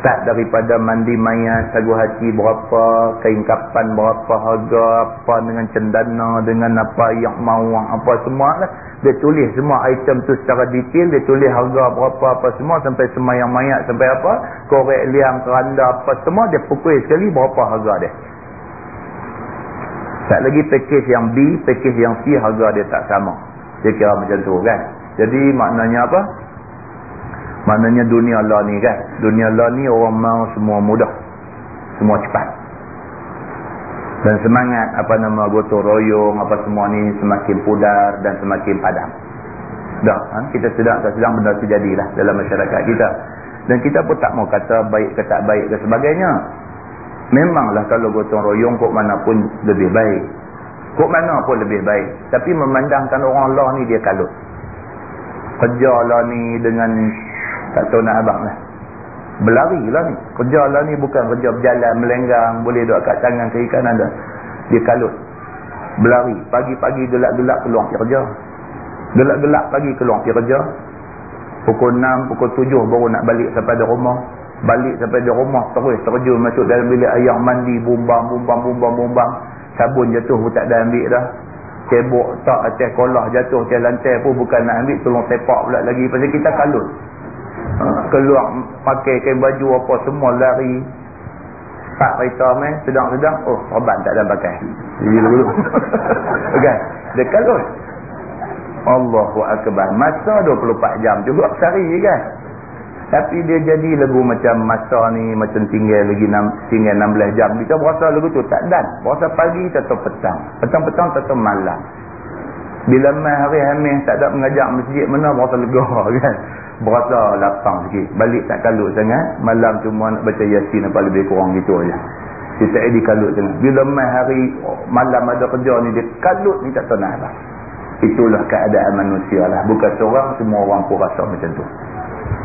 Start daripada mandi mayat sagu hati berapa kain kapan berapa harga apa dengan cendana dengan apa yang mawang apa semua lah dia tulis semua item tu secara detail dia tulis harga berapa apa semua sampai semayang mayat sampai apa korek liang keranda apa semua dia pukul sekali berapa harga dia tak lagi package yang B package yang C harga dia tak sama. Dia kira macam tu kan? Jadi maknanya apa? Maknanya dunia Allah ni kan? Dunia Allah ni orang mau semua mudah. Semua cepat. Dan semangat apa nama gotong royong apa semua ni semakin pudar dan semakin padam. Dah ha? kita sedang tak sedang benda tu jadilah dalam masyarakat kita. Dan kita pun tak mau kata baik ke tak baik dan sebagainya memanglah kalau gotong royong kok mana pun lebih baik. Kok mana pun lebih baik. Tapi memandangkan orang Allah ni dia kalut. Kerja lah ni dengan tak tahu nak abang lah. Berlari lah ni. Kerja lah ni bukan kerja berjalan melenggang boleh duduk kat tangan kiri kanan dah. Dia kalut. Berlari. Pagi-pagi gelap-gelap keluar kerja. Gelap-gelap pagi keluar pergi kerja. Pukul 6, pukul 7 baru nak balik sampai di rumah balik sampai di rumah terus terjun masuk dalam bilik ayam mandi bumbang bumbang bumbang bumbang. Sabun jatuh pun tak ada ambil dah. Cebok tak atas kolah jatuh atas lantai pun bukan nak ambil tolong sepak pula lagi. Pasal kita kalut. Ha, keluar pakai kain baju apa semua lari. Pak kereta main sedang-sedang oh obat tak ada pakai. *laughs* Okay. dia kalut. Allahu Akbar. Masa 24 jam juga sehari kan. Tapi dia jadi lagu macam masa ni macam tinggal lagi 6, tinggal 16 jam. Kita berasa lagu tu tak dan. Berasa pagi tetap petang. Petang-petang tetap malam. Bila mai hari hamil tak ada mengajak masjid mana berasa lega *laughs* kan. Berasa lapang sikit. Balik tak kalut sangat. Malam cuma nak baca yasin apa lebih kurang gitu aja. Kita edi kalut sangat. Bila mai hari malam ada kerja ni dia kalut ni tak nak apa. Itulah keadaan manusia lah. Bukan seorang, semua orang pun rasa macam tu.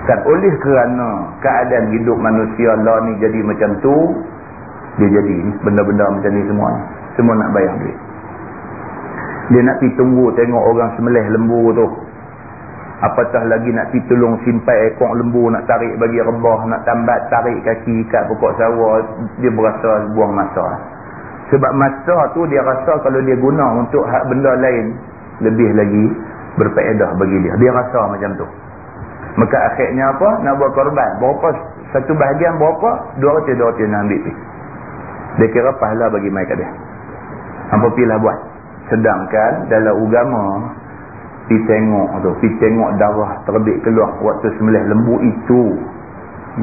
Dan oleh kerana keadaan hidup manusia lah ni jadi macam tu, dia jadi benda-benda macam ni semua. Semua nak bayar duit. Dia nak pergi tunggu tengok orang semelih lembu tu. Apatah lagi nak pergi tolong simpai ekor lembu, nak tarik bagi rebah, nak tambat, tarik kaki kat pokok sawah. Dia berasa buang masa. Sebab masa tu dia rasa kalau dia guna untuk hak benda lain, lebih lagi berfaedah bagi dia. Dia rasa macam tu. Maka akhirnya apa? Nak buat korban. Berapa? Satu bahagian berapa? Dua ratus, dua ratus nak ambil. Dia kira pahala bagi mereka dia. Apa pilih buat? Sedangkan dalam agama, pergi tengok tu. Pergi tengok darah terbit keluar. Waktu sembilan lembu itu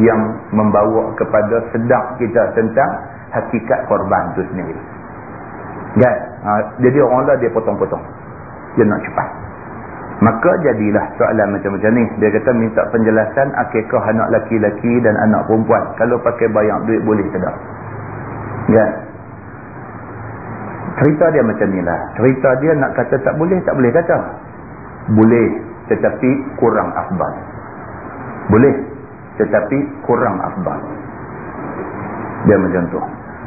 yang membawa kepada sedang kita tentang hakikat korban itu sendiri. Kan? Ha, jadi orang lah dia potong-potong dia nak cepat maka jadilah soalan macam-macam ni. Dia kata minta penjelasan akikah anak laki-laki dan anak perempuan. Kalau pakai bayar duit boleh ke tak? Kan cerita dia macam ni lah. Cerita dia nak kata tak boleh tak boleh kata. Boleh tetapi kurang afbal boleh tetapi kurang afbal dia macam tu.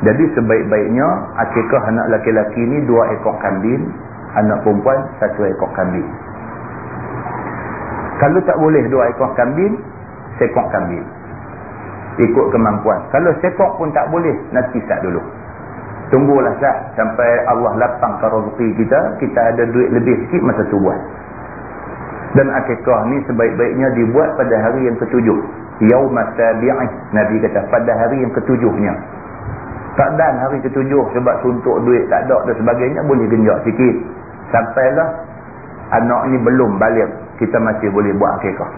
Jadi sebaik-baiknya akikah anak laki-laki ni dua ekor kambing anak perempuan satu ekor kambing kalau tak boleh dua ekor kambing sekok kambing. Ikut kemampuan. Kalau sekok pun tak boleh nanti sat dulu. Tunggulah sat sampai Allah lapangkan rezeki kita kita ada duit lebih sikit masa tu buat. Dan akikah ni sebaik-baiknya dibuat pada hari yang ketujuh. Yaumat tabi'ih Nabi kata pada hari yang ketujuhnya. Tak dan hari ketujuh sebab suntuk duit tak ada dan sebagainya boleh genjak sikit. Sampailah anak ni belum balik kita masih boleh buat akikah.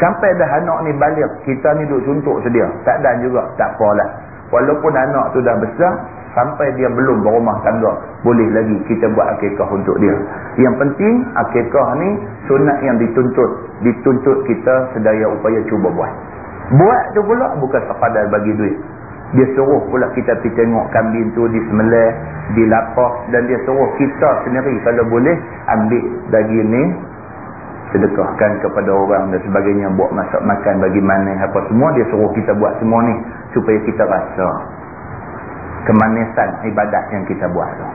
Sampai dah anak ni balik kita ni duduk suntuk sedia. Tak ada juga tak apalah. Walaupun anak tu dah besar sampai dia belum berumah tangga boleh lagi kita buat akikah untuk dia. Yang penting akikah ni sunat yang dituntut. Dituntut kita sedaya upaya cuba buat. Buat tu pula bukan sekadar bagi duit. Dia suruh pula kita pergi tengok kambing tu di semelah, di lapah dan dia suruh kita sendiri kalau boleh ambil daging ni sedekahkan kepada orang dan sebagainya buat masak makan bagi mana apa semua dia suruh kita buat semua ni supaya kita rasa kemanisan ibadat yang kita buat tu.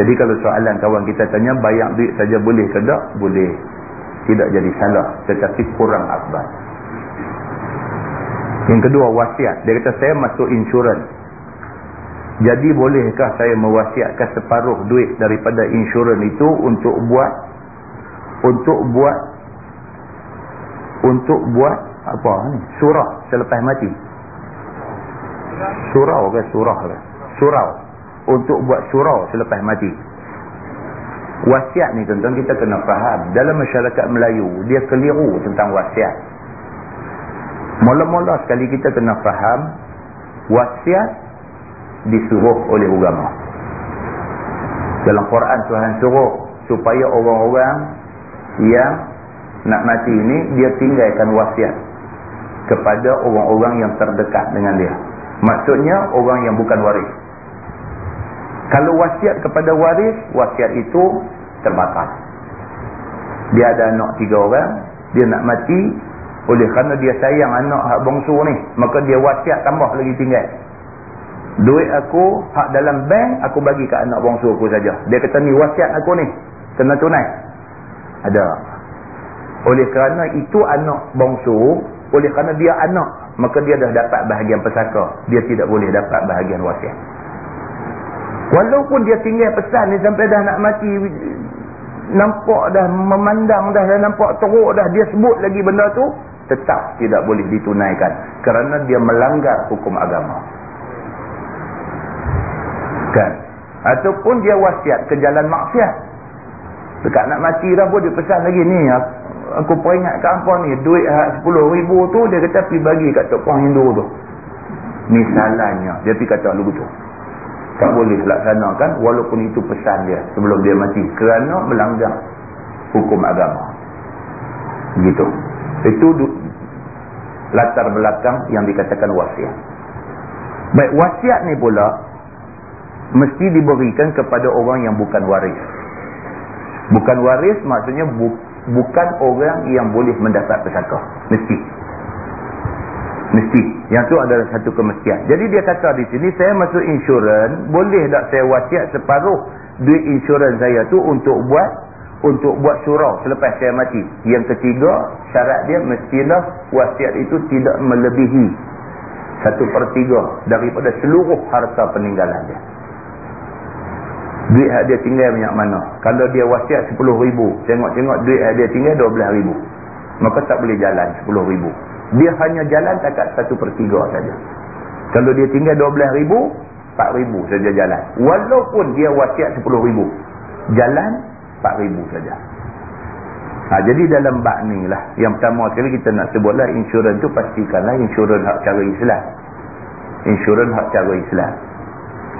Jadi kalau soalan kawan kita tanya bayar duit saja boleh ke tak? Boleh. Tidak jadi salah tetapi kurang akbar. Yang kedua wasiat. Dia kata saya masuk insurans. Jadi bolehkah saya mewasiatkan separuh duit daripada insurans itu untuk buat untuk buat untuk buat apa ni? Surah selepas mati. Surau ke surah ke? Surau. untuk buat surau selepas mati. Wasiat ni tuan-tuan kita kena faham. Dalam masyarakat Melayu, dia keliru tentang wasiat. Mula-mula sekali kita kena faham, wasiat disuruh oleh agama. Dalam Quran Tuhan suruh supaya orang-orang yang nak mati ini, dia tinggalkan wasiat kepada orang-orang yang terdekat dengan dia. Maksudnya orang yang bukan waris. Kalau wasiat kepada waris, wasiat itu terbatas. Dia ada anak tiga orang, dia nak mati, oleh kerana dia sayang anak hak bongsu ni, maka dia wasiat tambah lagi tinggal. Duit aku, hak dalam bank, aku bagi ke anak bongsu aku saja. Dia kata ni wasiat aku ni, kena tunai. Ada. Oleh kerana itu anak bongsu, oleh kerana dia anak, maka dia dah dapat bahagian pesaka. Dia tidak boleh dapat bahagian wasiat. Walaupun dia tinggal pesan ni sampai dah nak mati nampak dah memandang dah dah nampak teruk dah dia sebut lagi benda tu tetap tidak boleh ditunaikan kerana dia melanggar hukum agama. Kan? Ataupun dia wasiat ke jalan maksiat. Dekat nak mati dah pun dia pesan lagi ni aku peringatkan apa ni duit sepuluh ribu tu dia kata pergi bagi kat Tok Puan Hindu tu. Misalnya dia pergi kata lagu tu. Tak boleh laksanakan walaupun itu pesan dia sebelum dia mati. Kerana melanggar hukum agama. Gitu. Itu latar belakang yang dikatakan wasiat. Baik wasiat ni pula mesti diberikan kepada orang yang bukan waris bukan waris maksudnya bu bukan orang yang boleh mendapat pesaka mesti Mesti. Yang tu adalah satu kemestian. Jadi dia kata di sini, saya masuk insurans, boleh tak saya wasiat separuh duit insurans saya tu untuk buat untuk buat surau selepas saya mati. Yang ketiga, syarat dia mestilah wasiat itu tidak melebihi satu per tiga daripada seluruh harta peninggalan dia. Duit dia tinggal banyak mana? Kalau dia wasiat sepuluh ribu, tengok-tengok duit dia tinggal dua belah ribu. Maka tak boleh jalan sepuluh ribu dia hanya jalan takat satu per tiga saja. Kalau dia tinggal dua belas ribu, empat ribu saja jalan. Walaupun dia wasiat sepuluh ribu, jalan empat ribu saja. Ha, jadi dalam bak ni lah, yang pertama sekali kita nak sebutlah insurans tu pastikanlah insurans hak cara Islam. Insurans hak cara Islam.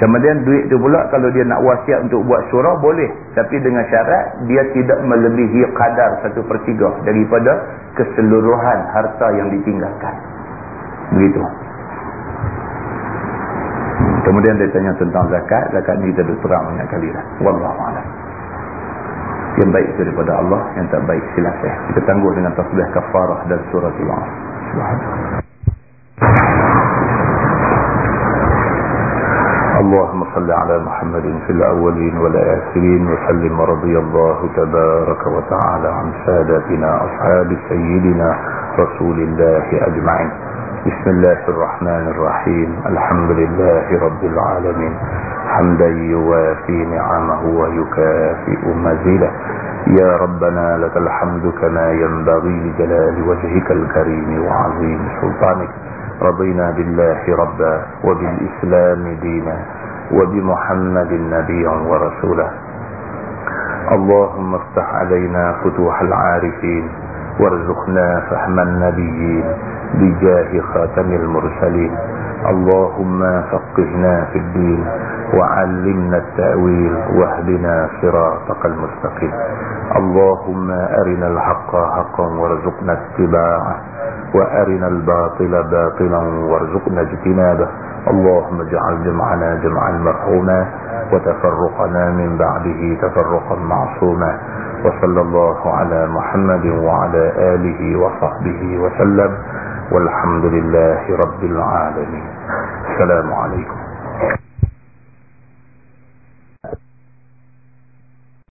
Kemudian duit tu pula kalau dia nak wasiat untuk buat surah boleh. Tapi dengan syarat dia tidak melebihi kadar satu per tiga daripada keseluruhan harta yang ditinggalkan. Begitu. Kemudian dia tanya tentang zakat. Zakat ni kita terang banyak kali lah. Wallahualam. Yang baik itu daripada Allah. Yang tak baik silapnya. Kita tangguh dengan tasbih kafarah dan surah Allah. Subhanallah. اللهم صل على محمد في الأولين والآخرين وسلم ورضي الله تبارك وتعالى عن سادتنا أصحاب سيدنا رسول الله أجمعين. بسم الله الرحمن الرحيم. الحمد لله رب العالمين. حمدا يوافي نعمه ويكافئ مزيده. يا ربنا لك الحمد كما ينبغي لجلال وجهك الكريم وعظيم سلطانك. رضينا بالله ربا وبالإسلام دينا وبمحمد نبيا ورسولا. اللهم افتح علينا فتوح العارفين وارزقنا فهم النبيين بجاه خاتم المرسلين. اللهم فقهنا في الدين وعلمنا التأويل واهدنا صراطك المستقيم. اللهم أرنا الحق حقا وارزقنا اتباعه وأرنا الباطل باطلا وارزقنا اجتنابه. اللهم اجعل جمعنا جمعا مرحوما وتفرقنا من بعده تفرقا معصوما وصلى الله على محمد وعلى آله وصحبه وسلم والحمد لله رب العالمين. السلام عليكم.